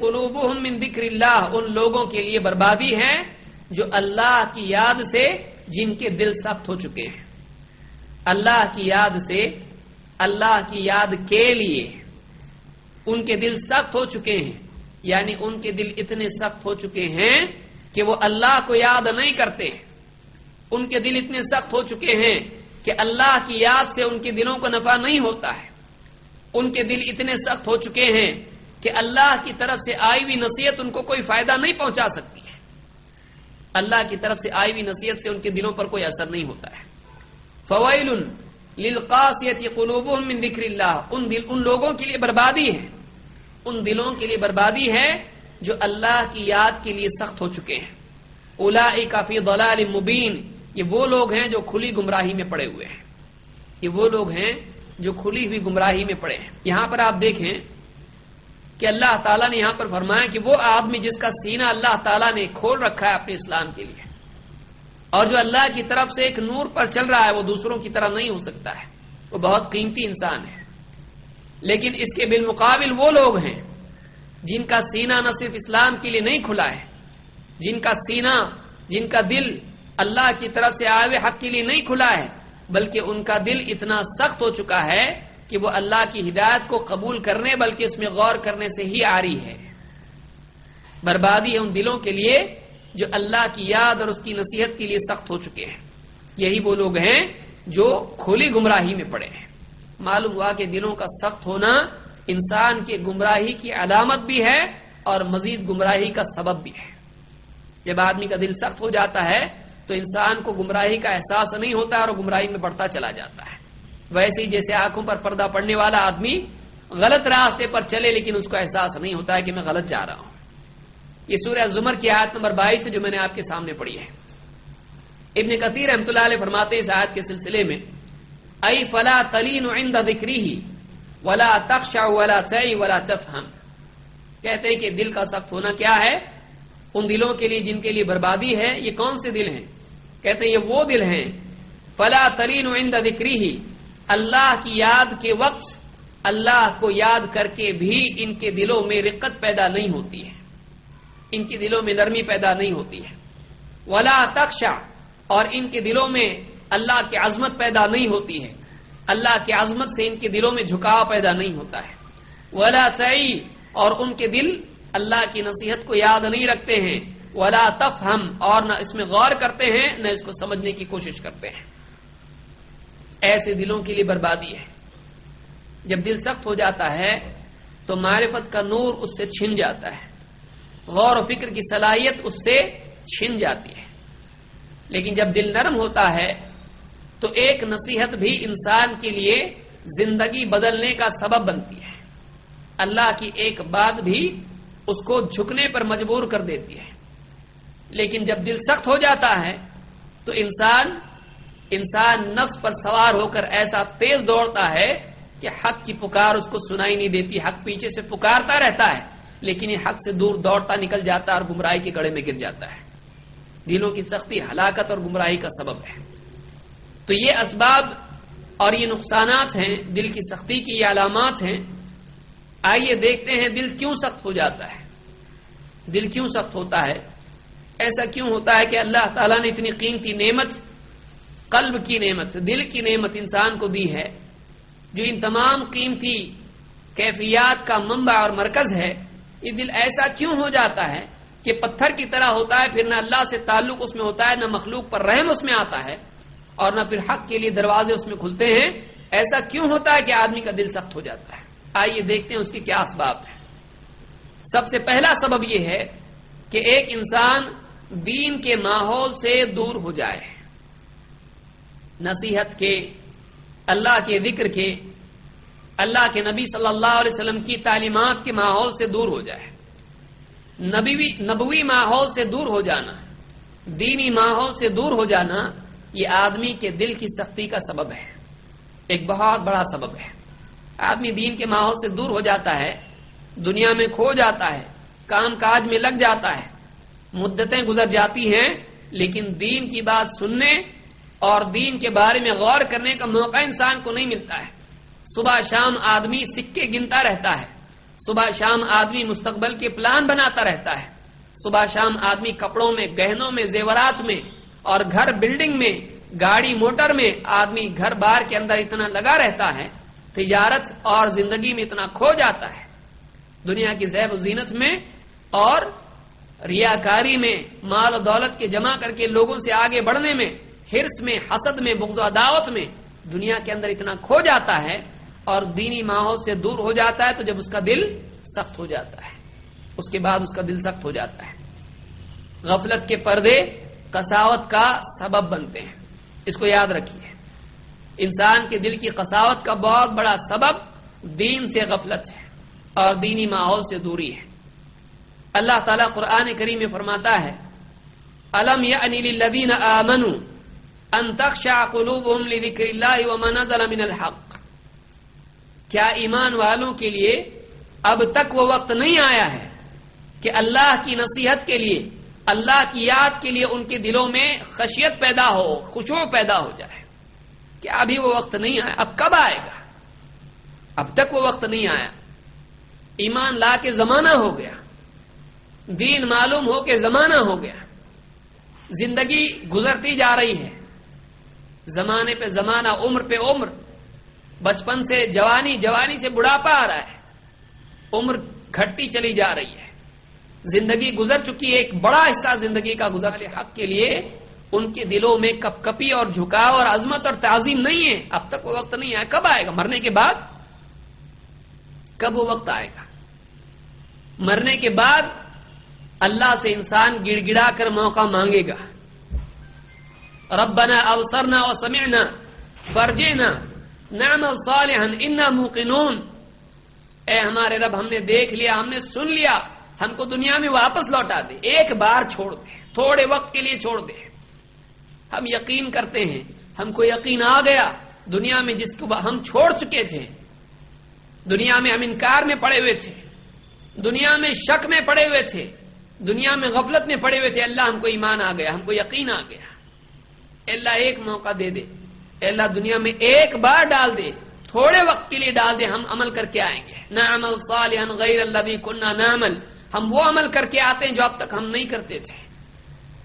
قلوبهم من ذکر اللہ ان لوگوں کے لیے بربادی ہے جو اللہ کی یاد سے جن کے دل سخت ہو چکے ہیں. اللہ کی یاد سے، اللہ کی یاد کے لیے ان کے دل سخت ہو چکے ہیں. یعنی ان کے دل اتنے سخت ہو چکے ہیں کہ وہ اللہ کو یاد نہیں کرتے ہیں. ان کے دل اتنے سخت ہو چکے ہیں کہ اللہ کی یاد سے ان کے دلوں کو نفع نہیں ہوتا ہے۔ ان کے دل اتنے سخت ہو چکے ہیں کہ اللہ کی طرف سے آئی ہوئی نصیحت ان کو کوئی فائدہ نہیں پہنچا سکتی ہے۔ اللہ کی طرف سے آئی ہوئی نصیحت سے ان کے دلوں پر کوئی اثر نہیں ہوتا ہے۔ فوائل قلوبهم من ذکر اللہ۔ ان دل ان لوگوں کے لیے بربادی ہے۔ ان دلوں کے لیے بربادی ہے جو اللہ کی یاد کے لیے سخت ہو چکے ہیں۔ اولا کافی ضلال مبین۔ یہ وہ لوگ ہیں جو کھلی گمراہی میں پڑے ہوئے ہیں۔ یہ وہ لوگ ہیں جو کھلی ہوئی گمراہی میں پڑے ہیں۔ یہاں پر آپ دیکھیں کہ اللہ تعالیٰ نے یہاں پر فرمایا کہ وہ آدمی جس کا سینہ اللہ تعالیٰ نے کھول رکھا ہے اپنے اسلام کے لیے، اور جو اللہ کی طرف سے ایک نور پر چل رہا ہے، وہ دوسروں کی طرح نہیں ہو سکتا ہے۔ وہ بہت قیمتی انسان ہے۔ لیکن اس کے بالمقابل وہ لوگ ہیں جن کا سینہ نہ صرف اسلام کے لیے نہیں کھلا ہے، جن کا سینہ، جن کا دل اللہ کی طرف سے آئے ہوئے حق کے لیے نہیں کھلا ہے، بلکہ ان کا دل اتنا سخت ہو چکا ہے کہ وہ اللہ کی ہدایت کو قبول کرنے، بلکہ اس میں غور کرنے سے ہی آ رہی ہے۔ بربادی ہے ان دلوں کے لیے جو اللہ کی یاد اور اس کی نصیحت کے لیے سخت ہو چکے ہیں۔ یہی وہ لوگ ہیں جو کھلی گمراہی میں پڑے ہیں۔ معلوم ہوا کہ دلوں کا سخت ہونا انسان کے گمراہی کی علامت بھی ہے اور مزید گمراہی کا سبب بھی ہے۔ جب آدمی کا دل سخت ہو جاتا ہے تو انسان کو گمراہی کا احساس نہیں ہوتا اور گمراہی میں بڑھتا چلا جاتا ہے۔ ویسے ہی جیسے آنکھوں پر پردہ پڑنے والا آدمی غلط راستے پر چلے لیکن اس کو احساس نہیں ہوتا ہے کہ میں غلط جا رہا ہوں۔ یہ سورہ زمر کی آیت نمبر بائیس ہے جو میں نے آپ کے سامنے پڑھی ہے۔ ابن کثیر احمد اللہ علیہ فرماتے اس آیت کے سلسلے میں، ای فلا تلین عند ذکری ولا تخشع ولا تعی ولا تفہم کہتے ہیں کہ دل کا سخت ہونا کیا ہے؟ ان دلوں کے لیے جن کے لیے بربادی ہے، یہ کون سے دل ہیں؟ کہتے ہیں یہ وہ دل ہیں۔ فلا تلین عند ذکری اللہ کی یاد کے وقت اللہ کو یاد کر کے بھی ان کے دلوں میں رقت پیدا نہیں ہوتی ہے۔ ان کے دلوں میں نرمی پیدا نہیں ہوتی ہے۔ ولا تخشا اور ان کے دلوں میں اللہ کی عظمت پیدا نہیں ہوتی ہے۔ اللہ کی عظمت سے ان کے دلوں میں جھکاؤ پیدا نہیں ہوتا ہے۔ ولا سعی اور ان کے دل اللہ کی نصیحت کو یاد نہیں رکھتے ہیں۔ ولا تفہم، اور نہ اس میں غور کرتے ہیں، نہ اس کو سمجھنے کی کوشش کرتے ہیں۔ ایسے دلوں کے لیے بربادی ہے۔ جب دل سخت ہو جاتا ہے، تو معرفت کا نور اس سے چھن جاتا ہے۔ غور و فکر کی صلاحیت اس سے چھن جاتی ہے۔ لیکن جب دل نرم ہوتا ہے، تو ایک نصیحت بھی انسان کے لیے زندگی بدلنے کا سبب بنتی ہے۔ اللہ کی ایک بات بھی اس کو جھکنے پر مجبور کر دیتی ہے۔ لیکن جب دل سخت ہو جاتا ہے تو انسان انسان نفس پر سوار ہو کر ایسا تیز دوڑتا ہے کہ حق کی پکار اس کو سنائی نہیں دیتی، حق پیچھے سے پکارتا رہتا ہے، لیکن یہ حق سے دور دوڑتا نکل جاتا ہے اور گمراہی کے گڑے میں گر جاتا ہے۔ دلوں کی سختی ہلاکت اور گمراہی کا سبب ہے۔ تو یہ اسباب اور یہ نقصانات ہیں، دل کی سختی کی یہ علامات ہیں۔ آئیے دیکھتے ہیں دل کیوں سخت ہو جاتا ہے۔ دل کیوں سخت ہوتا ہے؟ ایسا کیوں ہوتا ہے کہ اللہ تعالیٰ نے اتنی قیمتی نعمت، قلب کی نعمت، دل کی نعمت انسان کو دی ہے، جو ان تمام قیمتی کیفیات کا منبع اور مرکز ہے، یہ دل ایسا کیوں ہو جاتا ہے کہ پتھر کی طرح ہوتا ہے، پھر نہ اللہ سے تعلق اس میں ہوتا ہے، نہ مخلوق پر رحم اس میں آتا ہے، اور نہ پھر حق کے لیے دروازے اس میں کھلتے ہیں۔ ایسا کیوں ہوتا ہے کہ آدمی کا دل سخت ہو جاتا ہے؟ آئیے دیکھتے ہیں اس کے کیا اسباب ہیں۔ سب سے پہلا سبب یہ ہے کہ ایک انسان دین کے ماحول سے دور ہو جائے۔ نصیحت کے، اللہ کے ذکر کے، اللہ کے نبی صلی اللہ علیہ وسلم کی تعلیمات کے ماحول سے دور ہو جائے۔ نبی نبوی ماحول سے دور ہو جانا، دینی ماحول سے دور ہو جانا، یہ آدمی کے دل کی سختی کا سبب ہے۔ ایک بہت بڑا سبب ہے۔ آدمی دین کے ماحول سے دور ہو جاتا ہے، دنیا میں کھو جاتا ہے، کام کاج میں لگ جاتا ہے۔ مدتیں گزر جاتی ہیں، لیکن دین کی بات سننے اور دین کے بارے میں غور کرنے کا موقع انسان کو نہیں ملتا ہے۔ صبح شام آدمی سکے گنتا رہتا ہے۔ صبح شام آدمی مستقبل کے پلان بناتا رہتا ہے۔ صبح شام آدمی کپڑوں میں، گہنوں میں، زیورات میں اور گھر بلڈنگ میں، گاڑی موٹر میں آدمی گھر بار کے اندر اتنا لگا رہتا ہے، تجارت اور زندگی میں اتنا کھو جاتا ہے۔ دنیا کی زیب و زینت میں اور ریاکاری میں مال و دولت کے جمع کر کے لوگوں سے آگے بڑھنے میں ہرس میں، حسد میں، بغض و عداوت میں دنیا کے اندر اتنا کھو جاتا ہے اور دینی ماحول سے دور ہو جاتا ہے تو جب اس کا دل سخت ہو جاتا ہے، اس کے بعد اس کا دل سخت ہو جاتا ہے۔ غفلت کے پردے کساوت کا سبب بنتے ہیں۔ اس کو یاد رکھیے۔ انسان کے دل کی قساوت کا بہت بڑا سبب دین سے غفلت ہے اور دینی ماحول سے دوری ہے۔ اللہ تعالیٰ قرآن کریم میں فرماتا ہے، الم یا انیل آمنو انتخشا قلوب لذکر اللہ وما نزل من الحق. کیا ایمان والوں کے لیے اب تک وہ وقت نہیں آیا ہے کہ اللہ کی نصیحت کے لیے، اللہ کی یاد کے لیے ان کے دلوں میں خشیت پیدا ہو، خوشبو پیدا ہو جائے؟ کہ ابھی وہ وقت نہیں آیا؟ اب کب آئے گا؟ اب تک وہ وقت نہیں آیا۔ ایمان لا کے زمانہ ہو گیا۔ دین معلوم ہو کے زمانہ ہو گیا زندگی گزرتی جا رہی ہے زمانے پہ زمانہ عمر پہ عمر بچپن سے جوانی جوانی سے بڑھاپا آ رہا ہے عمر گھٹتی چلی جا رہی ہے زندگی گزر چکی ہے، ایک بڑا حصہ زندگی کا گزر حق کے لیے ان کے دلوں میں کپ کپی اور جھکاؤ اور عظمت اور تعظیم نہیں ہے۔ اب تک وہ وقت نہیں آیا۔ کب آئے گا؟ مرنے کے بعد؟ کب وہ وقت آئے گا؟ مرنے کے بعد اللہ سے انسان گڑ گڑا کر موقع مانگے گا۔ ربنا اوسرنا و سمعنا فرجنا، نعمل صالحا، انا موقنون۔ اے ہمارے رب، ہم نے دیکھ لیا، ہم نے سن لیا، ہم کو دنیا میں واپس لوٹا دے، ایک بار چھوڑ دے، تھوڑے وقت کے لیے چھوڑ دے۔ ہم یقین کرتے ہیں، ہم کو یقین آ گیا، دنیا میں جس کو ہم چھوڑ چکے تھے، دنیا میں ہم انکار میں پڑے ہوئے تھے، دنیا میں شک میں پڑے ہوئے تھے دنیا میں غفلت میں پڑے ہوئے تھے، اللہ ہم کو ایمان آ گیا، ہم کو یقین آ گیا۔ اللہ، ایک موقع دے دے۔ اللہ، دنیا میں ایک بار ڈال دے۔ تھوڑے وقت کے لیے ڈال دے، ہم عمل کر کے آئیں گے۔ نہ عمل صالحا غیر اللہ کنہ نہ ہم وہ عمل کر کے آتے ہیں جو اب تک ہم نہیں کرتے تھے۔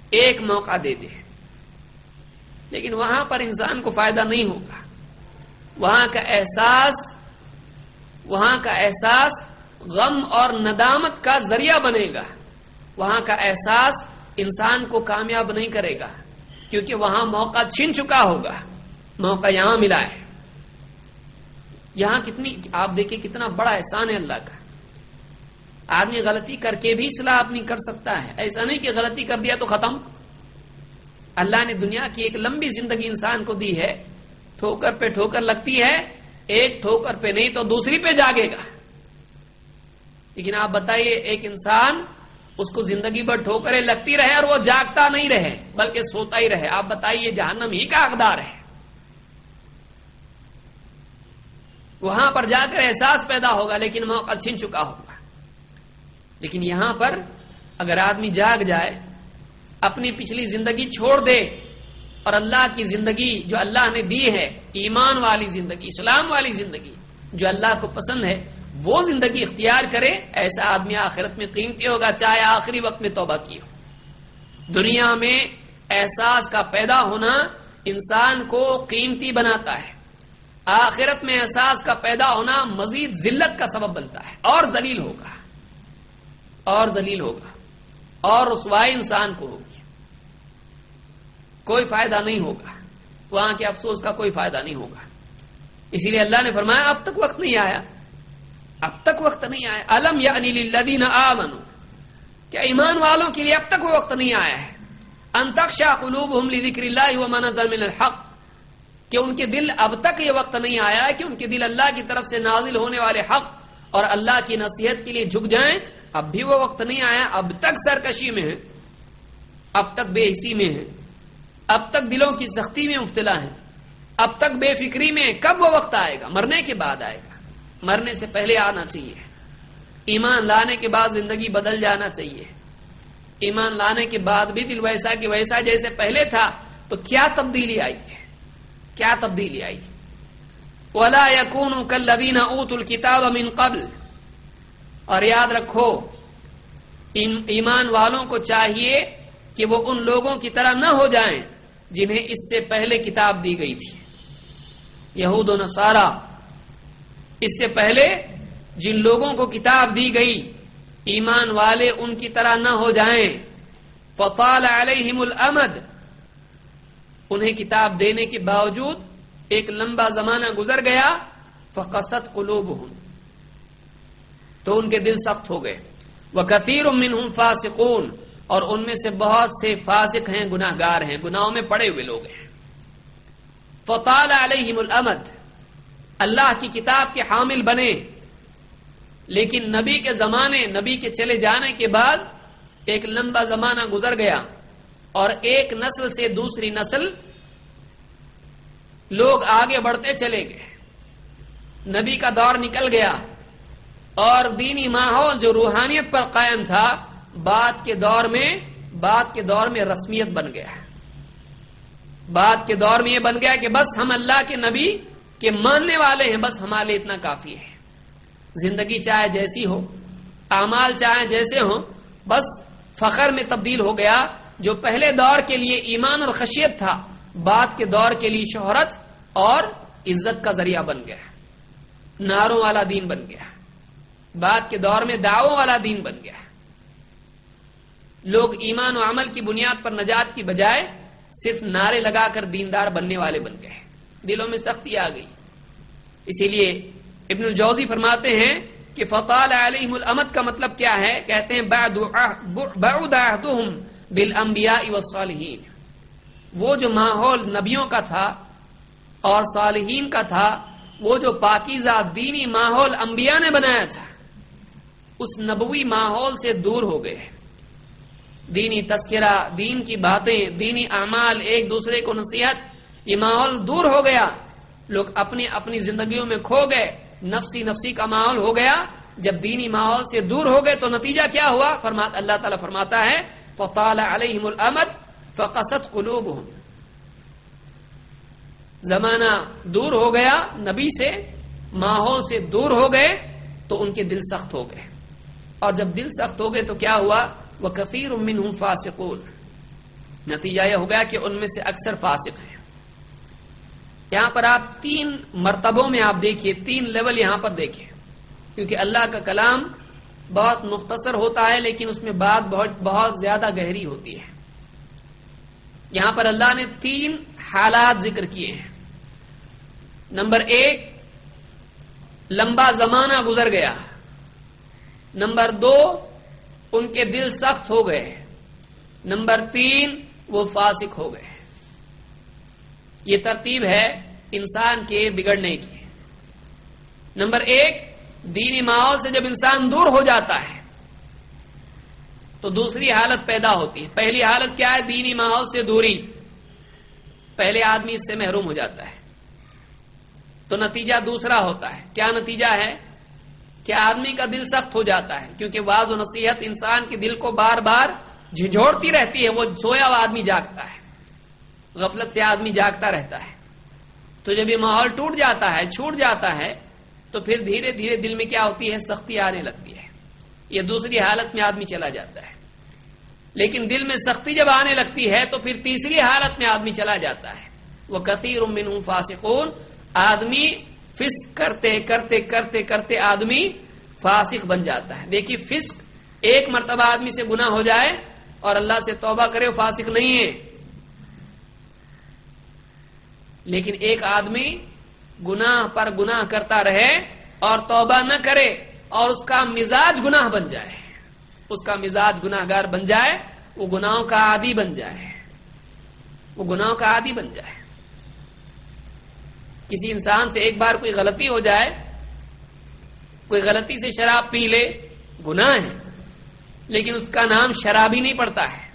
ایک موقع دے دے۔ لیکن وہاں پر انسان کو فائدہ نہیں ہوگا۔ وہاں کا احساس، وہاں کا احساس غم اور ندامت کا ذریعہ بنے گا۔ وہاں کا احساس انسان کو کامیاب نہیں کرے گا، کیونکہ وہاں موقع چھن چکا ہوگا، موقع یہاں ملا ہے۔ یہاں کتنی، آپ دیکھیں کتنا بڑا احسان ہے اللہ کا۔ آدمی غلطی کر کے بھی اصلاح اپنی کر سکتا ہے، ایسا نہیں کہ غلطی کر دیا تو ختم۔ اللہ نے دنیا کی ایک لمبی زندگی انسان کو دی ہے، ٹھوکر پہ ٹھوکر لگتی ہے، ایک ٹھوکر پہ نہیں تو دوسری پہ جاگے گا۔ لیکن آپ بتائیے، ایک انسان اس کو زندگی بھر ٹھوکریں لگتی رہے اور وہ جاگتا نہیں رہے، بلکہ سوتا ہی رہے۔ آپ بتائیے، جہنم ہی کا اقدار ہے۔ وہاں پر جا کر احساس پیدا ہوگا، لیکن موقع چھن چکا ہوگا۔ لیکن یہاں پر اگر آدمی جاگ جائے، اپنی پچھلی زندگی چھوڑ دے اور اللہ کی زندگی جو اللہ نے دی ہے، ایمان والی زندگی، اسلام والی زندگی جو اللہ کو پسند ہے وہ زندگی اختیار کرے، ایسا آدمی آخرت میں قیمتی ہوگا، چاہے آخری وقت میں توبہ کی ہو۔ دنیا میں احساس کا پیدا ہونا انسان کو قیمتی بناتا ہے۔ آخرت میں احساس کا پیدا ہونا مزید ذلت کا سبب بنتا ہے۔ اور ذلیل ہوگا۔ اور ذلیل ہوگا۔ اور رسوائی انسان کو ہوگی۔ کوئی فائدہ نہیں ہوگا۔ وہاں کے افسوس کا کوئی فائدہ نہیں ہوگا۔ اسی لیے اللہ نے فرمایا، اب تک وقت نہیں آیا۔ اب تک وقت نہیں آیا۔ علم یا انیل آمنو کیا ایمان والوں کے لیے اب تک وہ وقت نہیں آیا ہے؟ انتقشا قلوب ہم ذکر اللہ ومن من الحق۔ کہ ان کے دل اب تک یہ وقت نہیں آیا کہ ان کے دل اللہ کی طرف سے نازل ہونے والے حق اور اللہ کی نصیحت کے لیے جھک جائیں۔ اب بھی وہ وقت نہیں آیا۔ اب تک سرکشی میں ہے اب تک بے حسی میں ہے اب تک دلوں کی سختی میں مبتلا ہے اب تک بے فکری میں کب وہ وقت آئے گا؟ مرنے کے بعد آئے گا۔ مرنے سے پہلے آنا چاہیے۔ ایمان لانے کے بعد زندگی بدل جانا چاہیے۔ ایمان لانے کے بعد بھی دل ویسا کہ ویسا جیسے پہلے تھا، تو کیا تبدیلی آئی؟ ہے کیا تبدیلی آئی؟ ولا یقون کل اوت الکتاب من قبل۔ اور یاد رکھو ایمان والوں کو چاہیے کہ وہ ان لوگوں کی طرح نہ ہو جائیں جنہیں اس سے پہلے کتاب دی گئی تھی۔ یہود و نصارہ اس سے پہلے جن لوگوں کو کتاب دی گئی، ایمان والے ان کی طرح نہ ہو جائیں۔ فطال علیہم الامد انہیں کتاب دینے کے باوجود ایک لمبا زمانہ گزر گیا فقصت قلوبہم تو ان کے دل سخت ہو گئے۔ وہ کثیر منہم فاسقون۔ اور ان میں سے بہت سے فاسق ہیں گناہ گار ہیں، گناہوں میں پڑے ہوئے لوگ ہیں۔ فطال علیہم الامد اللہ کی کتاب کے حامل بنے۔ لیکن نبی کے زمانے، نبی کے چلے جانے کے بعد ایک لمبا زمانہ گزر گیا۔ اور ایک نسل سے دوسری نسل لوگ آگے بڑھتے چلے گئے۔ نبی کا دور نکل گیا۔ اور دینی ماحول جو روحانیت پر قائم تھا، بعد کے دور میں، بعد کے دور میں رسمیت بن گیا۔ بعد کے دور میں یہ بن گیا کہ بس ہم اللہ کے نبی کے ماننے والے ہیں، بس ہمارے لیے اتنا کافی ہے۔ زندگی چاہے جیسی ہو، اعمال چاہے جیسے ہو بس فخر میں تبدیل ہو گیا۔ جو پہلے دور کے لیے ایمان اور خشیت تھا، بعد کے دور کے لیے شہرت اور عزت کا ذریعہ بن گیا۔ ناروں والا دین بن گیا۔ بعد کے دور میں دعووں والا دین بن گیا۔ لوگ ایمان و عمل کی بنیاد پر نجات کی بجائے صرف نعرے لگا کر دیندار بننے والے بن گئے۔ دلوں میں سختی آ گئی۔ اسی لیے ابن الجوزی فرماتے ہیں کہ فطال علیہم الامد کا مطلب کیا ہے؟ کہتے ہیں بعد عہدہم بالانبیاء والصالحین۔ وہ جو ماحول نبیوں کا تھا اور صالحین کا تھا، وہ جو پاکیزہ دینی ماحول انبیاء نے بنایا تھا، اس نبوی ماحول سے دور ہو گئے۔ دینی تذکرہ، دین کی باتیں، دینی اعمال ایک دوسرے کو نصیحت، یہ ماحول دور ہو گیا۔ لوگ اپنی اپنی زندگیوں میں کھو گئے، نفسی نفسی کا ماحول ہو گیا، جب دینی ماحول سے دور ہو گئے تو نتیجہ کیا ہوا؟ فرمات اللہ تعالیٰ فرماتا ہے، فطال علیہم الامد فقصت قلوبهم۔ زمانہ دور ہو گیا، نبی سے، ماحول سے دور ہو گئے تو ان کے دل سخت ہو گئے۔ اور جب دل سخت ہو گئے تو کیا ہوا؟ وہ کثیر امن ہوں فاسقول نتیجہ یہ ہو گیا کہ ان میں سے اکثر فاسق ہیں۔ یہاں پر آپ تین مرتبوں میں آپ دیکھیے، تین لیول یہاں پر دیکھیں کیونکہ اللہ کا کلام بہت مختصر ہوتا ہے، لیکن اس میں بات بہت بہت زیادہ گہری ہوتی ہے۔ یہاں پر اللہ نے تین حالات ذکر کیے ہیں۔ نمبر ایک، لمبا زمانہ گزر گیا۔ نمبر دو، ان کے دل سخت ہو گئے۔ نمبر تین، وہ فاسق ہو گئے۔ یہ ترتیب ہے انسان کے بگڑنے کی۔ نمبر ایک، دینی ماحول سے جب انسان دور ہو جاتا ہے، تو دوسری حالت پیدا ہوتی ہے۔ پہلی حالت کیا ہے؟ دینی ماحول سے دوری۔ پہلے آدمی اس سے محروم ہو جاتا ہے، تو نتیجہ دوسرا ہوتا ہے۔ کیا نتیجہ ہے؟ کہ آدمی کا دل سخت ہو جاتا ہے، کیونکہ واض و نصیحت انسان کے دل کو بار بار جھجھوڑتی رہتی ہے، وہ سویا ہوا آدمی جاگتا ہے۔ غفلت سے آدمی جاگتا رہتا ہے۔ تو جب یہ ماحول ٹوٹ جاتا ہے، چھوٹ جاتا ہے، تو پھر دھیرے دھیرے دل میں کیا ہوتی ہے؟ سختی آنے لگتی ہے۔ یہ دوسری حالت میں آدمی چلا جاتا ہے۔ لیکن دل میں سختی جب آنے لگتی ہے، تو پھر تیسری حالت میں آدمی چلا جاتا ہے۔ وہ کثیر امن فاسقون۔ آدمی فسق کرتے کرتے کرتے کرتے آدمی فاسق بن جاتا ہے۔ دیکھیے، فسق ایک مرتبہ آدمی سے گنا ہو جائے اور اللہ سے توبہ کرے، وہ فاسق نہیں ہے۔ لیکن ایک آدمی گناہ پر گناہ کرتا رہے اور توبہ نہ کرے اور اس کا مزاج گناہ بن جائے۔ اس کا مزاج گناہ گار بن جائے، وہ گناہوں کا عادی بن جائے۔ وہ گناہوں کا عادی بن جائے۔ کسی انسان سے ایک بار کوئی غلطی ہو جائے، کوئی غلطی سے شراب پی لے، گناہ ہے، لیکن اس کا نام شرابی نہیں پڑتا ہے۔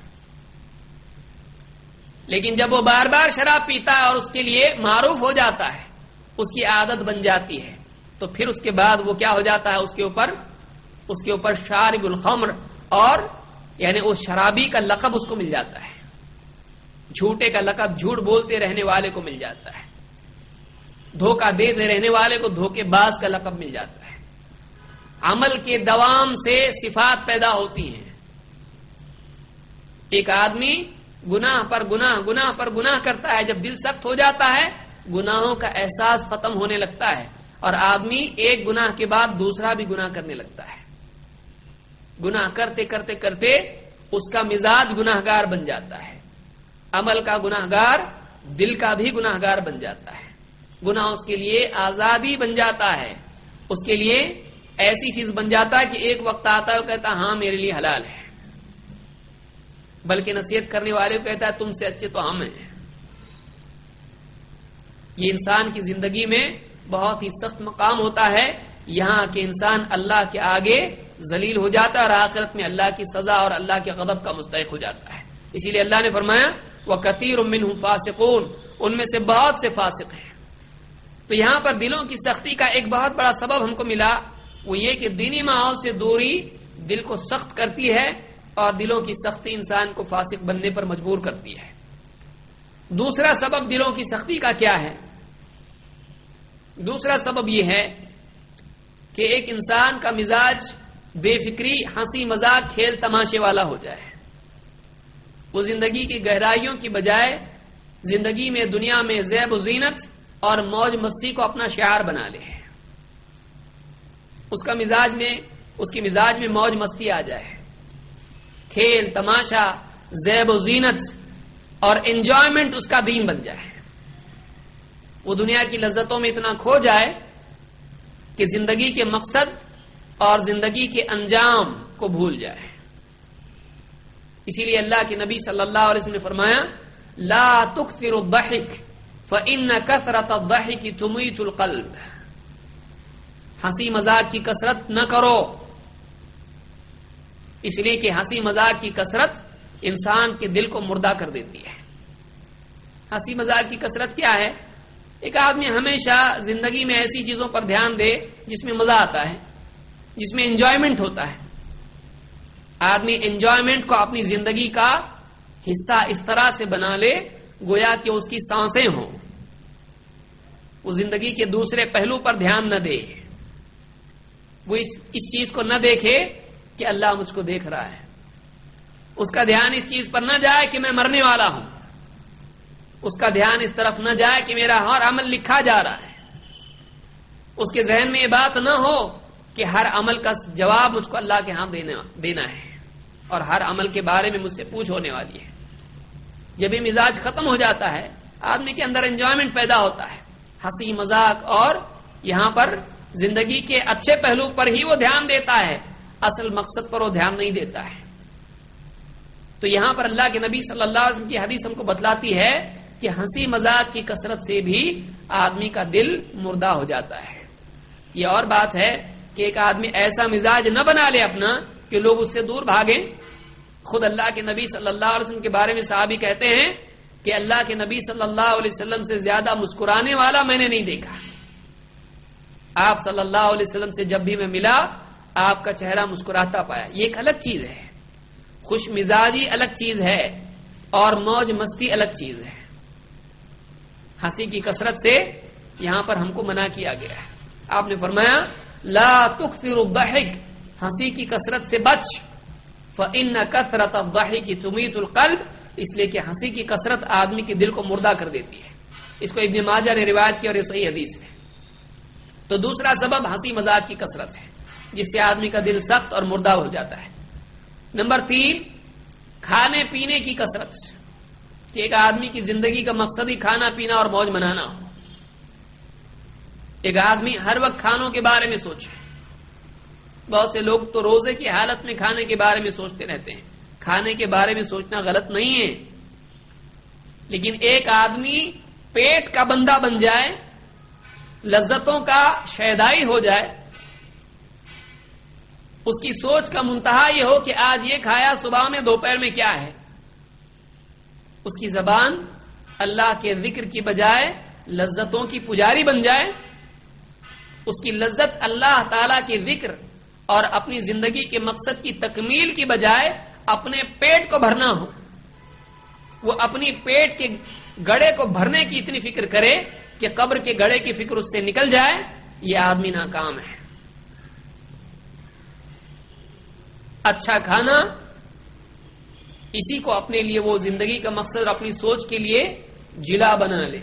لیکن جب وہ بار بار شراب پیتا ہے اور اس کے لیے معروف ہو جاتا ہے، اس کی عادت بن جاتی ہے، تو پھر اس کے بعد وہ کیا ہو جاتا ہے؟ اس کے اوپر، اس کے اوپر شارب الخمر اور یعنی اس شرابی کا لقب اس کو مل جاتا ہے۔ جھوٹے کا لقب جھوٹ بولتے رہنے والے کو مل جاتا ہے۔ دھوکہ دیتے رہنے والے کو دھوکے باز کا لقب مل جاتا ہے۔ عمل کے دوام سے صفات پیدا ہوتی ہیں۔ ایک آدمی گناہ پر گناہ گناہ پر گناہ کرتا ہے۔ جب دل سخت ہو جاتا ہے، گناہوں کا احساس ختم ہونے لگتا ہے اور آدمی ایک گناہ کے بعد دوسرا بھی گناہ کرنے لگتا ہے۔ گناہ کرتے کرتے کرتے اس کا مزاج گناہ گار بن جاتا ہے۔ عمل کا گناہ گار دل کا بھی گناہ گار بن جاتا ہے۔ گناہ اس کے لیے آزادی بن جاتا ہے۔ اس کے لیے ایسی چیز بن جاتا ہے کہ ایک وقت آتا ہے وہ کہتا ہاں میرے لیے حلال ہے۔ بلکہ نصیحت کرنے والے کو کہتا ہے، تم سے اچھے تو ہم ہیں۔ یہ انسان کی زندگی میں بہت ہی سخت مقام ہوتا ہے۔ یہاں کہ انسان اللہ کے آگے ذلیل ہو جاتا ہے اور آخرت میں اللہ کی سزا اور اللہ کے غضب کا مستحق ہو جاتا ہے۔ اسی لیے اللہ نے فرمایا وہ کثیر امن فاسقون۔ ان میں سے بہت سے فاسق ہیں۔ تو یہاں پر دلوں کی سختی کا ایک بہت بڑا سبب ہم کو ملا۔ وہ یہ کہ دینی ماحول سے دوری دل کو سخت کرتی ہے۔ اور دلوں کی سختی انسان کو فاسق بننے پر مجبور کرتی ہے۔ دوسرا سبب دلوں کی سختی کا کیا ہے؟ دوسرا سبب یہ ہے کہ ایک انسان کا مزاج بے فکری، ہنسی مذاق، کھیل تماشے والا ہو جائے۔ وہ زندگی کی گہرائیوں کی بجائے زندگی میں، دنیا میں زیب و زینت اور موج مستی کو اپنا شعار بنا لے۔ اس کا مزاج میں، اس کی مزاج میں موج مستی آ جائے۔ کھیل، تماشا، زیب و زینت اور انجوائمنٹ اس کا دین بن جائے۔ وہ دنیا کی لذتوں میں اتنا کھو جائے کہ زندگی کے مقصد اور زندگی کے انجام کو بھول جائے۔ اسی لیے اللہ کے نبی صلی اللہ علیہ وسلم نے فرمایا، لا تکثر الضحک فإن كثرة الضحك تميت القلب۔ ہنسی مذاق کی کثرت نہ کرو۔ اس لیے کہ ہنسی مذاق کی کثرت انسان کے دل کو مردہ کر دیتی ہے۔ ہنسی مذاق کی کثرت کیا ہے؟ ایک آدمی ہمیشہ زندگی میں ایسی چیزوں پر دھیان دے جس میں مزہ آتا ہے، جس میں انجوائمنٹ ہوتا ہے۔ آدمی انجوائمنٹ کو اپنی زندگی کا حصہ اس طرح سے بنا لے گویا کہ اس کی سانسیں ہوں۔ وہ زندگی کے دوسرے پہلو پر دھیان نہ دے۔ وہ اس اس چیز کو نہ دیکھے کہ اللہ مجھ کو دیکھ رہا ہے۔ اس کا دھیان اس چیز پر نہ جائے کہ میں مرنے والا ہوں۔ اس کا دھیان اس طرف نہ جائے کہ میرا ہر عمل لکھا جا رہا ہے۔ اس کے ذہن میں یہ بات نہ ہو کہ ہر عمل کا جواب مجھ کو اللہ کے ہاں دینا ہے۔ اور ہر عمل کے بارے میں مجھ سے پوچھ ہونے والی ہے۔ جب یہ مزاج ختم ہو جاتا ہے، آدمی کے اندر انجوائمنٹ پیدا ہوتا ہے۔ ہنسی، مذاق اور یہاں پر زندگی کے اچھے پہلو پر ہی وہ دھیان دیتا ہے۔ اصل مقصد پر وہ دھیان نہیں دیتا ہے۔ تو یہاں پر اللہ کے نبی صلی اللہ علیہ وسلم کی حدیث ہم کو بتلاتی ہے کہ ہنسی مذاق کی کثرت سے بھی آدمی کا دل مردہ ہو جاتا ہے۔ یہ اور بات ہے کہ ایک آدمی ایسا مزاج نہ بنا لے اپنا کہ لوگ اس سے دور بھاگیں۔ خود اللہ کے نبی صلی اللہ علیہ وسلم کے بارے میں صحابی کہتے ہیں کہ اللہ کے نبی صلی اللہ علیہ وسلم سے زیادہ مسکرانے والا میں نے نہیں دیکھا۔ آپ صلی اللہ علیہ وسلم سے جب بھی میں ملا آپ کا چہرہ مسکراتا پایا۔ یہ ایک الگ چیز ہے۔ خوش مزاجی الگ چیز ہے اور موج مستی الگ چیز ہے۔ ہنسی کی کثرت سے یہاں پر ہم کو منع کیا گیا ہے۔ آپ نے فرمایا، لا تکثر الضحک، ہنسی کی کثرت سے بچ۔ فإن کثرت الضحک تمیت القلب، اس لیے کہ ہنسی کی کثرت آدمی کے دل کو مردہ کر دیتی ہے۔ اس کو ابن ماجہ نے روایت کی اور یہ صحیح حدیث ہے۔ تو دوسرا سبب ہنسی مذاق کی کثرت ہے۔ جس سے آدمی کا دل سخت اور مردہ ہو جاتا ہے۔ نمبر تین، کھانے پینے کی کثرت۔ کہ ایک آدمی کی زندگی کا مقصد ہی کھانا پینا اور موج منانا ہو۔ ایک آدمی ہر وقت کھانوں کے بارے میں سوچے۔ بہت سے لوگ تو روزے کی حالت میں کھانے کے بارے میں سوچتے رہتے ہیں۔ کھانے کے بارے میں سوچنا غلط نہیں ہے۔ لیکن ایک آدمی پیٹ کا بندہ بن جائے، لذتوں کا شیدائی ہو جائے اس کی سوچ کا منتہا یہ ہو کہ آج یہ کھایا صبح میں، دوپہر میں کیا ہے؟ اس کی زبان اللہ کے ذکر کی بجائے لذتوں کی پجاری بن جائے۔ اس کی لذت اللہ تعالی کے ذکر اور اپنی زندگی کے مقصد کی تکمیل کی بجائے اپنے پیٹ کو بھرنا ہو۔ وہ اپنی پیٹ کے گڑے کو بھرنے کی اتنی فکر کرے کہ قبر کے گڑے کی فکر اس سے نکل جائے۔ یہ آدمی ناکام ہے۔ اچھا کھانا، اسی کو اپنے لیے وہ زندگی کا مقصد اور اپنی سوچ کے لیے جلا بنا لے۔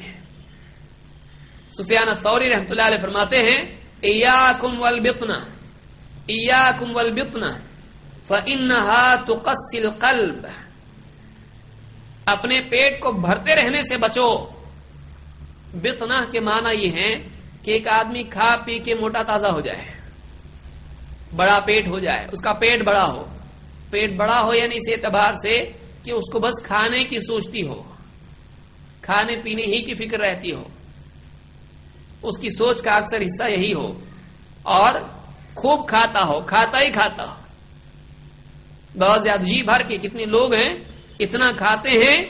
سفیان سوری رحمتہ اللہ علیہ فرماتے ہیں، ایاکم والبطنہ ایاکم والبطنہ فإنها تقص القلب۔ اپنے پیٹ کو بھرتے رہنے سے بچو۔ بطنہ کے معنی یہ ہیں کہ ایک آدمی کھا پی کے موٹا تازہ ہو جائے۔ بڑا پیٹ ہو جائے، اس کا پیٹ بڑا ہو۔ پیٹ بڑا ہو یعنی اس اعتبار سے کہ اس کو بس کھانے کی سوچتی ہو۔ کھانے پینے ہی کی فکر رہتی ہو۔ اس کی سوچ کا اکثر حصہ یہی ہو۔ اور خوب کھاتا ہو، کھاتا ہی کھاتا ہو۔ بہت زیادہ جی بھر کے کتنے لوگ ہیں، اتنا کھاتے ہیں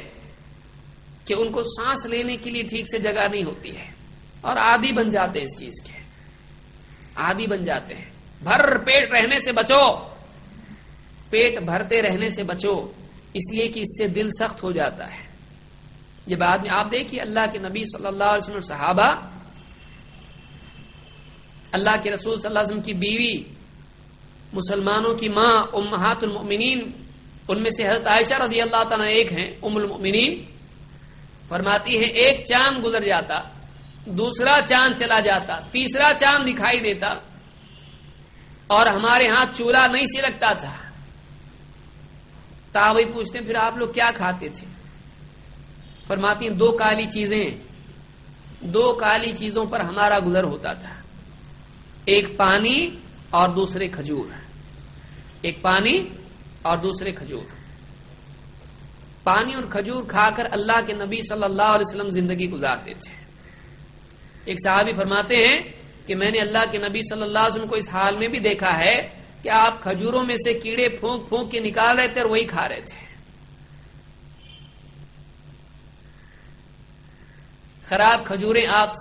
کہ ان کو سانس لینے کے لیے ٹھیک سے جگہ نہیں ہوتی ہے۔ اور آدھی بن جاتے ہیں اس چیز کے۔ آدھی بن جاتے ہیں۔ بھر پیٹ رہنے سے بچو۔ پیٹ بھرتے رہنے سے بچو۔ اس لیے کہ اس سے دل سخت ہو جاتا ہے۔ جب آدمی آپ دیکھیے، اللہ کے نبی صلی اللہ علیہ وسلم صحابہ، اللہ کے رسول صلی اللہ علیہ وسلم کی بیوی، مسلمانوں کی ماں، امہات المؤمنین، ان میں سے حضرت عائشہ رضی اللہ تعالیٰ ایک ہیں، ام المؤمنین۔ فرماتی ہے ایک چاند گزر جاتا، دوسرا چاند چلا جاتا، تیسرا چاند دکھائی دیتا۔ اور ہمارے ہاں چولہا نہیں سی لگتا تھا۔ تابئی پوچھتے پھر آپ لوگ کیا کھاتے تھے؟ فرماتی ہیں، دو کالی چیزیں دو کالی چیزوں پر ہمارا گزر ہوتا تھا۔ ایک پانی اور دوسرے کھجور۔ ایک پانی اور دوسرے کھجور۔ پانی اور کھجور کھا کر اللہ کے نبی صلی اللہ علیہ وسلم زندگی گزارتے تھے۔ ایک صحابی فرماتے ہیں کہ میں نے اللہ کے نبی صلی اللہ علیہ وسلم کو اس حال میں بھی دیکھا ہے کہ آپ کھجوروں میں سے کیڑے پھونک پھونک کے نکال رہے تھے اور وہی کھا رہے تھے۔ خراب کھجوریں آپ